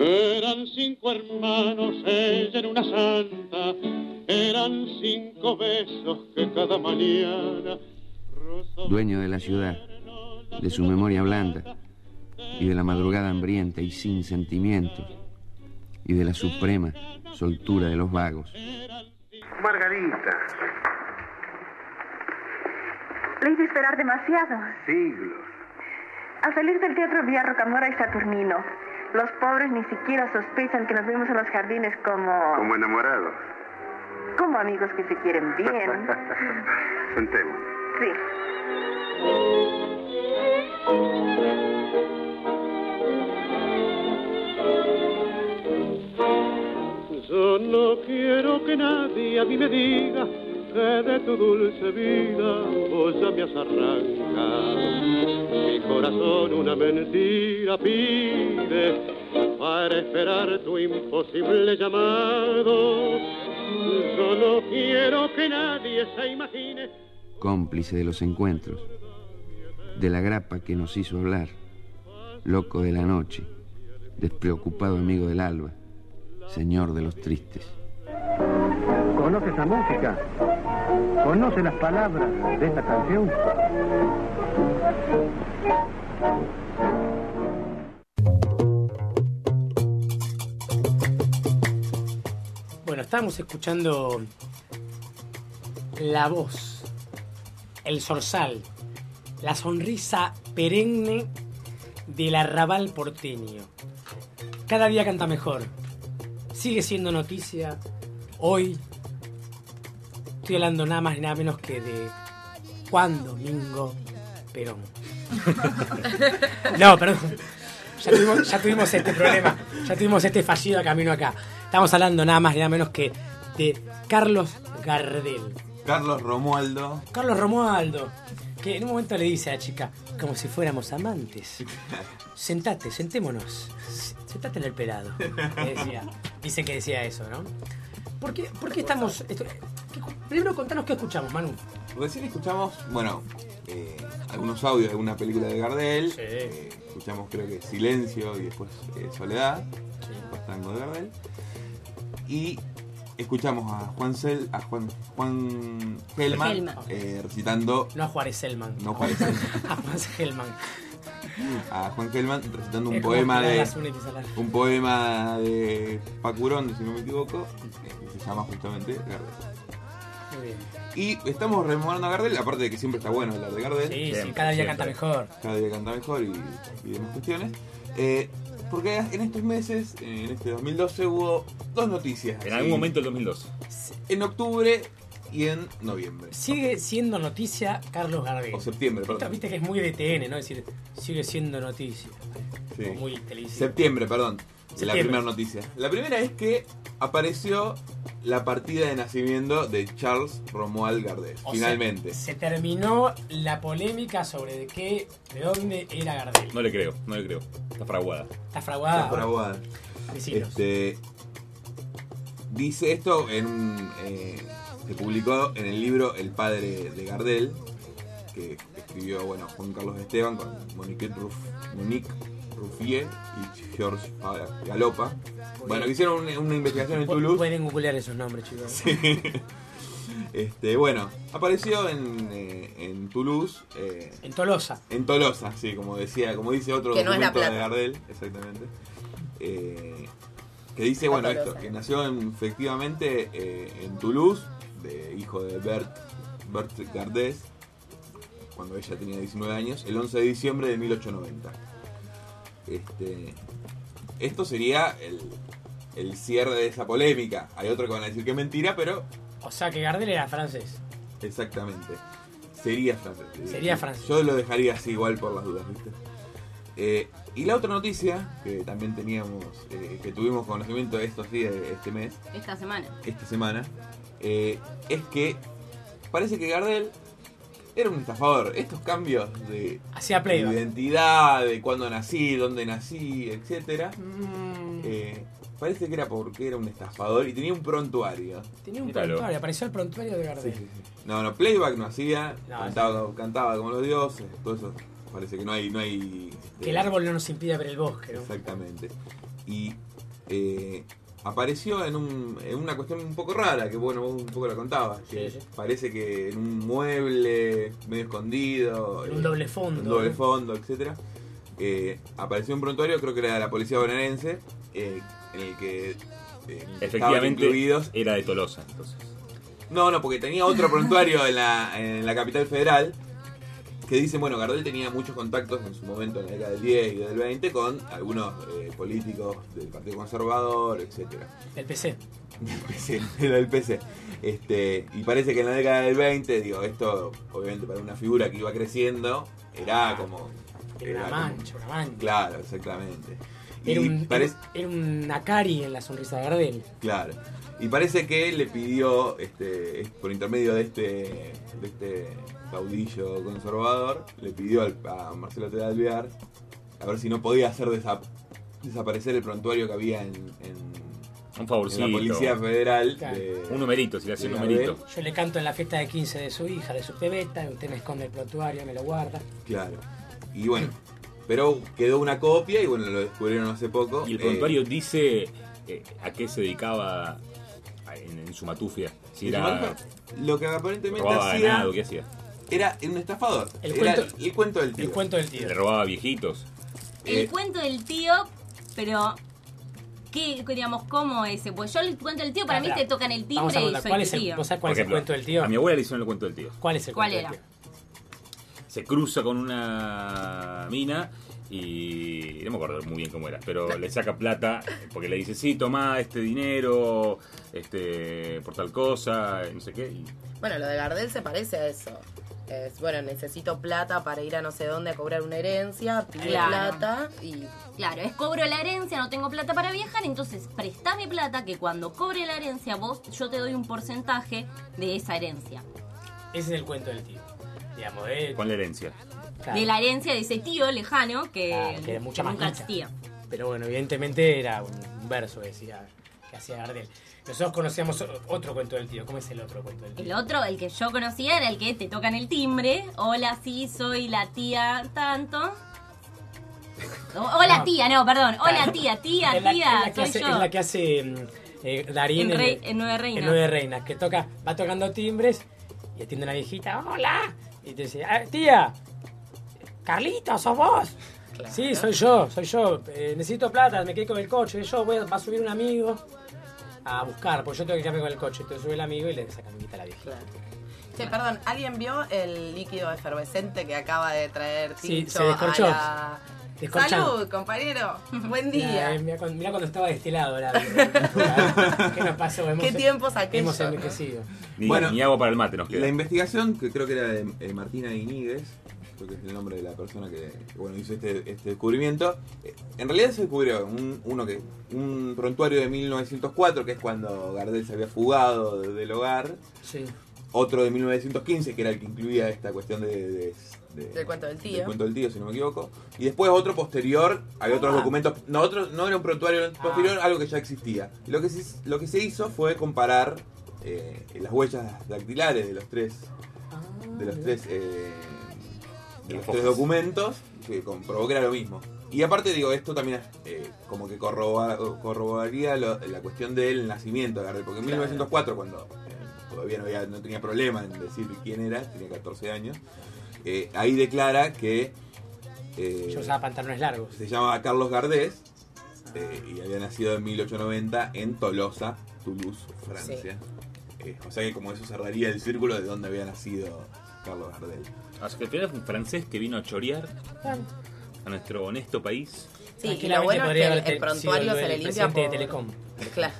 Eran cinco hermanos, ella era una santa, eran cinco besos que cada mañana Dueño de la ciudad, de su memoria blanda y de la madrugada hambrienta y sin sentimientos y de la suprema soltura de los vagos. Margarita, Le hice esperar demasiado. siglos. Al salir del teatro vi a Rocamora y Saturnino. Los pobres ni siquiera sospechan que nos vemos en los jardines como... Como enamorados. como amigos que se quieren bien. Sentemos. Sí. Yo no quiero que nadie a mí me diga que de tu dulce vida vos ya me has arrancado. Mi corazón una mentira pide para esperar tu imposible llamado. Yo no quiero que nadie se imagine cómplice de los encuentros, de la grapa que nos hizo hablar, loco de la noche, despreocupado amigo del alba, señor de los tristes. ¿Conoce esa música? ¿Conoce las palabras de esta canción? Bueno, estábamos escuchando la voz, el zorzal, la sonrisa perenne del arrabal porteño. Cada día canta mejor. Sigue siendo noticia. Hoy estoy hablando nada más y nada menos que de Juan Domingo Perón. no, perdón. Ya tuvimos, ya tuvimos este problema. Ya tuvimos este fallido camino acá. Estamos hablando nada más y nada menos que de Carlos Gardel. Carlos Romualdo. Carlos Romualdo, que en un momento le dice a la chica, como si fuéramos amantes. Sentate, sentémonos. Sentate en el pelado. decía. Dicen que decía eso, ¿no? ¿Por qué, por qué estamos.? esto- qué- primero contanos qué escuchamos, Manu. Recién escuchamos, bueno, eh, algunos audios de una película de Gardel. Eh, escuchamos creo que Silencio y después eh, Soledad. Tango de Gardel. Y escuchamos a Juan Cel, a Juan, eh, recitando. No a Juárez Selman. No Juárez Selman. a Juan Gelman. A Juan Gelman recitando un poema de un poema de Pacurón, si no me equivoco, eh, que se llama justamente Gardel. Muy bien. Y estamos rememorando a Gardel, aparte de que siempre está bueno hablar de Gardel. Sí, sí, cada día canta mejor. Cada día canta mejor y, y demás cuestiones. Eh, porque en estos meses, en este 2012, hubo dos noticias. En algún momento del 2012. En octubre y en noviembre. Sigue siendo noticia Carlos Gardel. O septiembre, Esto, perdón. viste que es muy de TN, ¿no? Es decir, sigue siendo noticia. Sí. Muy televisivo. Septiembre, perdón. de La Septiembre. primera noticia. La primera es que apareció la partida de nacimiento de Charles Romuald Gardel. O finalmente. Se, se terminó la polémica sobre de qué, de dónde era Gardel. No le creo, no le creo. Está fraguada. Está fraguada. Está fraguada. Este, dice esto en un, eh, se publicó en el libro El padre de Gardel, que escribió bueno, Juan Carlos Esteban con Monique, Ruf, Monique Ruffier y George Galopa. Bueno, que hicieron una, una investigación en Toulouse. Pueden googlear esos nombres, chicos. Sí. Este, bueno, apareció en, eh, en Toulouse. eh, En Tolosa. en Tolosa, sí, como decía, como dice otro Que no es La documento de. Gardel, exactamente. Eh, que dice, bueno, Tolosa. esto, que nació en- efectivamente eh, en Toulouse, de hijo de Bert, Bert Gardés, cuando ella tenía 19 años, el 11 de diciembre de 1890. Este, esto sería el, el cierre de esa polémica. Hay otros que van a decir que es mentira, pero O sea que Gardel era francés. Exactamente. Sería francés. Sería francés. Yo lo dejaría así igual por las dudas, ¿viste? Eh, y la otra noticia que también teníamos, eh, que tuvimos conocimiento de estos días, este mes, Esta semana. esta semana, eh, es que parece que Gardel era un estafador. Estos cambios de, identidad, de cuándo nací, dónde nací, etcétera, Mm, eh, parece que era porque era un estafador y tenía un prontuario. tenía un Míralo. prontuario, apareció el prontuario de Gardel. No, no, playback no hacía, No, cantaba, cantaba como los dioses, todo eso. Parece que no hay, no hay. este, Que el árbol no nos impide ver el bosque, ¿no? Exactamente. Y eh, apareció en, un, en una cuestión un poco rara, que bueno, vos un poco la contabas, que Sí, sí. parece que en un mueble medio escondido, En un eh, doble fondo, un doble fondo, etcétera, eh, apareció un prontuario, creo que era de la policía bonaerense, eh, en el que eh, Efectivamente, incluidos era de Tolosa, entonces. no, no, porque tenía otro prontuario en la, en la capital federal que dice, bueno, Gardel tenía muchos contactos en su momento en la década del 10 y del 20 con algunos eh, políticos del Partido Conservador, etcétera. El PC. Del PC, del PC. Este, y parece que en la década del 20, digo, esto obviamente para una figura que iba creciendo, era como... Era una como- mancha, una mancha. Claro, exactamente. Y Era un, parece- era, era en la sonrisa de Gardel. Claro. Y parece que le pidió, este, por intermedio de este, de este caudillo conservador, le pidió al- a Marcelo T. Alvear a ver si no podía hacer desa- desaparecer el prontuario que había en, en- Un favorcito. en la Policía Federal. Claro. de- Un numerito, si le hace un numerito. Yo le canto en la fiesta de 15 de su hija, de su bebeta, usted me esconde el prontuario, me lo guarda. Claro. Y bueno, pero quedó una copia y bueno, lo descubrieron hace poco. Y el Eh, prontuario dice eh, a qué se dedicaba en, en su matufia. Si era. lo que aparentemente hacía ganado, ¿qué hacía? Era un estafador. El Era cuento- el cuento del tío. El cuento del tío. Le robaba viejitos. El Eh, cuento del tío, pero. ¿Qué, digamos, cómo ese? Pues yo el cuento del tío, para mí te tocan el timbre y soy ¿cuál el, tío. ¿Vos sabés cuál Por es el cuento del tío? A mi abuela le hicieron el cuento del tío. ¿Cuál es el ¿Cuál cuento era? del tío? Se cruza con una mina y no me acuerdo muy bien cómo era, pero le saca plata porque le dice, sí, toma este dinero este por tal cosa, no sé qué. y- Bueno, lo de Gardel se parece a eso. Es, bueno, necesito plata para ir a no sé dónde a cobrar una herencia, pide Claro. plata y Claro, es cobro la herencia, no tengo plata para viajar, entonces prestame plata que cuando cobre la herencia vos, yo te doy un porcentaje de esa herencia. Ese es el cuento del tío. Digamos, eh, Con la herencia. claro. De la herencia de ese tío lejano que, Claro, que era mucha más nunca existía. Pero bueno, evidentemente era un, verso que decía que hacía Gardel. Nosotros conocíamos otro cuento del tío. ¿Cómo es el otro cuento del tío? El otro, el que yo conocía, era el que te tocan el timbre. Hola, sí, soy la tía tanto. Hola, No. tía, no, perdón. Hola, tía, tía, la, tía, es la que soy hace, yo. es la que hace mm, eh, Darín En en, Rey- en Nueve Reinas. en Nueve Reinas, que toca, va tocando timbres y atiende una viejita, hola, y te dice, "Ah, tía, Carlito, ¿sos vos? Sí, soy yo, soy yo. Eh, necesito plata, me quedé con el coche. Yo voy a, va a subir un amigo a buscar, porque yo tengo que quedarme con el coche. Entonces sube el amigo y le saca mi guita a la viejita. Che, perdón, ¿alguien vio el líquido efervescente que acaba de traer Sí, Tincho se descorchó. a la... Salud, compañero. Buen día. eh, Mira, cuando, mirá cuando estaba destilado. La, ¿Qué nos pasó? Hemos, ¿Qué tiempos aquellos, Hemos no? envejecido. Ni, Bueno, ni agua para el mate nos La queda. investigación, que creo que era de eh, Martina Iníguez, creo que es el nombre de la persona que, bueno, hizo este, este descubrimiento, eh, en realidad se descubrió un, uno que, un prontuario de 1904, que es cuando Gardel se había fugado de- del hogar, Sí. otro de 1915, que era el que incluía esta cuestión de... de- de- Del cuento del tío. del cuento del tío, si no me equivoco. Y después otro posterior, había otros Ah. documentos. No, otro, no era un prontuario posterior, algo que ya existía. Lo que se, lo que se hizo fue comparar eh, las huellas dactilares de los tres, de los tres, eh, de los tres documentos, que comprobó que era lo mismo. Y aparte digo, esto también eh, como que corroba- corroboraría lo- la cuestión del nacimiento de Gardel, porque en Claro. 1904, cuando eh, todavía no, había- no tenía problema en decir quién era, tenía 14 años, eh, ahí declara que Yo usaba pantalones largos. se llamaba Carlos Gardés eh, y había nacido en 1890 en Tolosa, Toulouse, Francia. O sea que como eso cerraría el círculo de donde había nacido Carlos Gardel. Un francés que vino a chorear a nuestro honesto país. Sí, y lo bueno es que el, el prontuario se le limpia presidente de por... Telecom. Claro.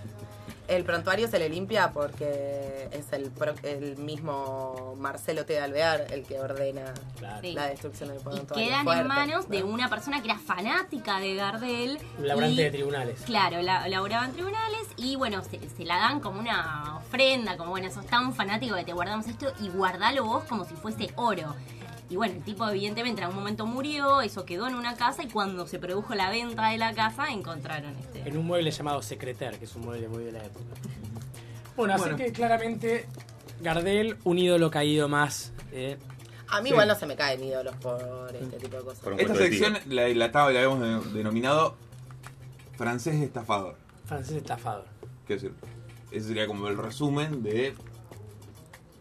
El prontuario se le limpia porque es el, pro- el mismo Marcelo T. de Alvear el que ordena la destrucción del Y prontuario. quedan Fuerte, en manos de una persona que era fanática de Gardel. Un laburante y- de tribunales. Claro, la, laburaba en tribunales y bueno, se, se la dan como una ofrenda, como bueno, sos tan fanático que te guardamos esto y guardalo vos como si fuese oro. Y bueno, el tipo evidentemente en algún momento murió, eso quedó en una casa y cuando se produjo la venta de la casa encontraron este. En un mueble llamado Secreter, que es un mueble muy de la época. Bueno, Bueno. así que claramente Gardel, un ídolo caído más. eh, A mí Sí. igual no se me caen ídolos por este tipo de cosas. Esta sección la, la, estaba- la habíamos de- denominado francés estafador. francés estafador. Quiero decir, ese sería como el resumen de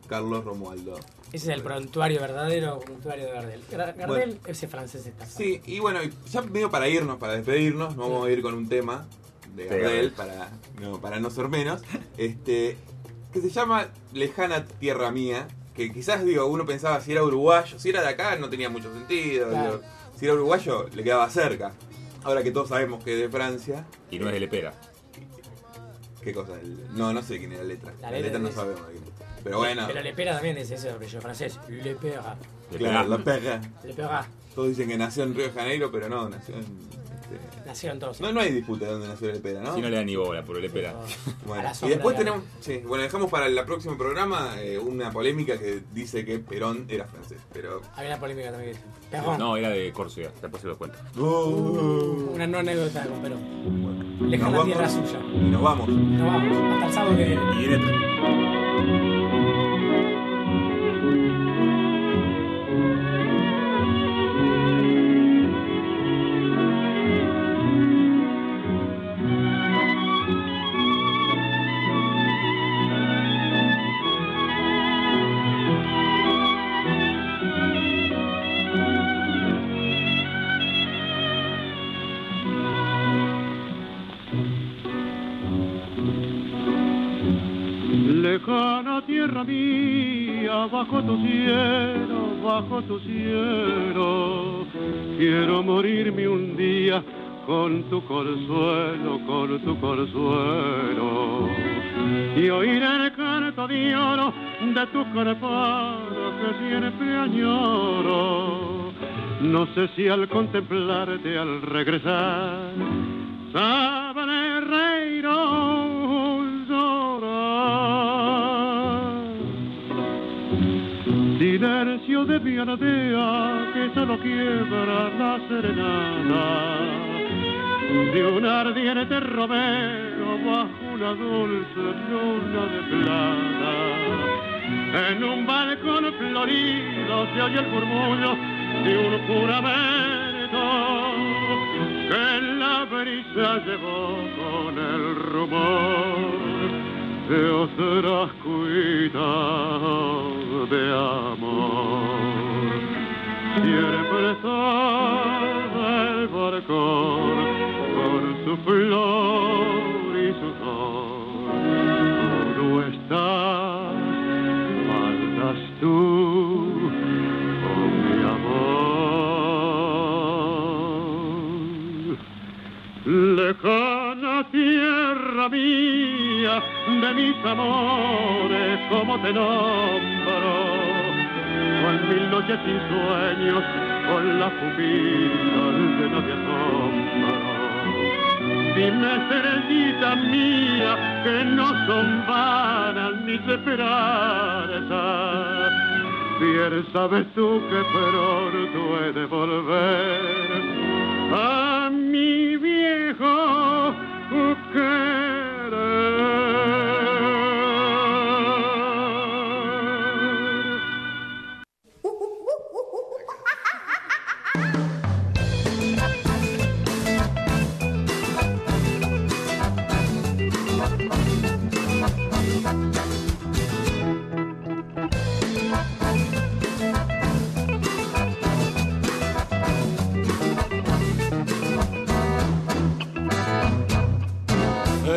Carlos Romualdo. Ese es el prontuario verdadero prontuario de Gardel. Gardel, Bueno. ese francés estafador. Sí, y bueno, ya medio para irnos, para despedirnos, nos vamos a ir con un tema de De Gardel, para no, para no ser menos, este que se llama Lejana Tierra Mía, que quizás digo, uno pensaba si era uruguayo, si era de acá no tenía mucho sentido, Claro. digo, si era uruguayo le quedaba cerca. Ahora que todos sabemos que es de Francia, Y no es de Lepera. ¿qué cosa? El- no, no sé quién era la letra. La La, letra letra no es- sabemos de quién es. Pero bueno, Pero Lepera también es ese apellido francés. Lepera. claro, la perra. Lepera. Todos dicen que nació en Río de Janeiro, pero no, nació en... este, Nacieron todos. No, no hay disputa de dónde nació Lepera, ¿no? Si no le da ni bola, por Lepera. Bueno, y después de la- tenemos, sí, bueno, dejamos para el próximo programa eh, una polémica que dice que Perón era francés, pero... Había una polémica también. que dice, Perón. No, era de Córcega, después se lo cuento. Una no anécdota con Perón. Nos Lejana vamos tierra suya. Y nos vamos. Nos vamos. Hasta el sábado que viene. Y bajo tu cielo, quiero morirme un día con tu consuelo, con tu consuelo. y oír el canto de oro de tu cuerpo que siempre añoro. No sé si al contemplarte al regresar sabré reír De mi que solo quiebra la serenata de un ardiente romero bajo una dulce luna de plata. En un balcón florido se oye el murmullo de un juramento que la brisa llevó con el rumor de otras cuitas de amor. Siempre está el barcón con su flor y su sol. Tú estás, faltas tú, oh mi amor. Lejana de mis amores, como te nombro con mil noches sin sueños, con la pupila llena de asombro. Dime, cerecita mía, que no son vanas mis esperanzas. Bien sabes tú que pronto he de volver a mi viejo querer.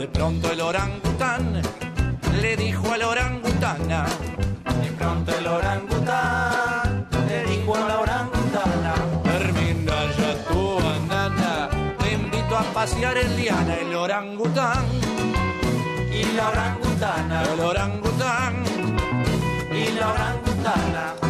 de pronto el orangután le dijo a la orangutana. de pronto el orangután le dijo a la orangutana, Termina ya tu banana, te invito a pasear en liana. El orangután, y la orangutana, el orangután. y la orangutana.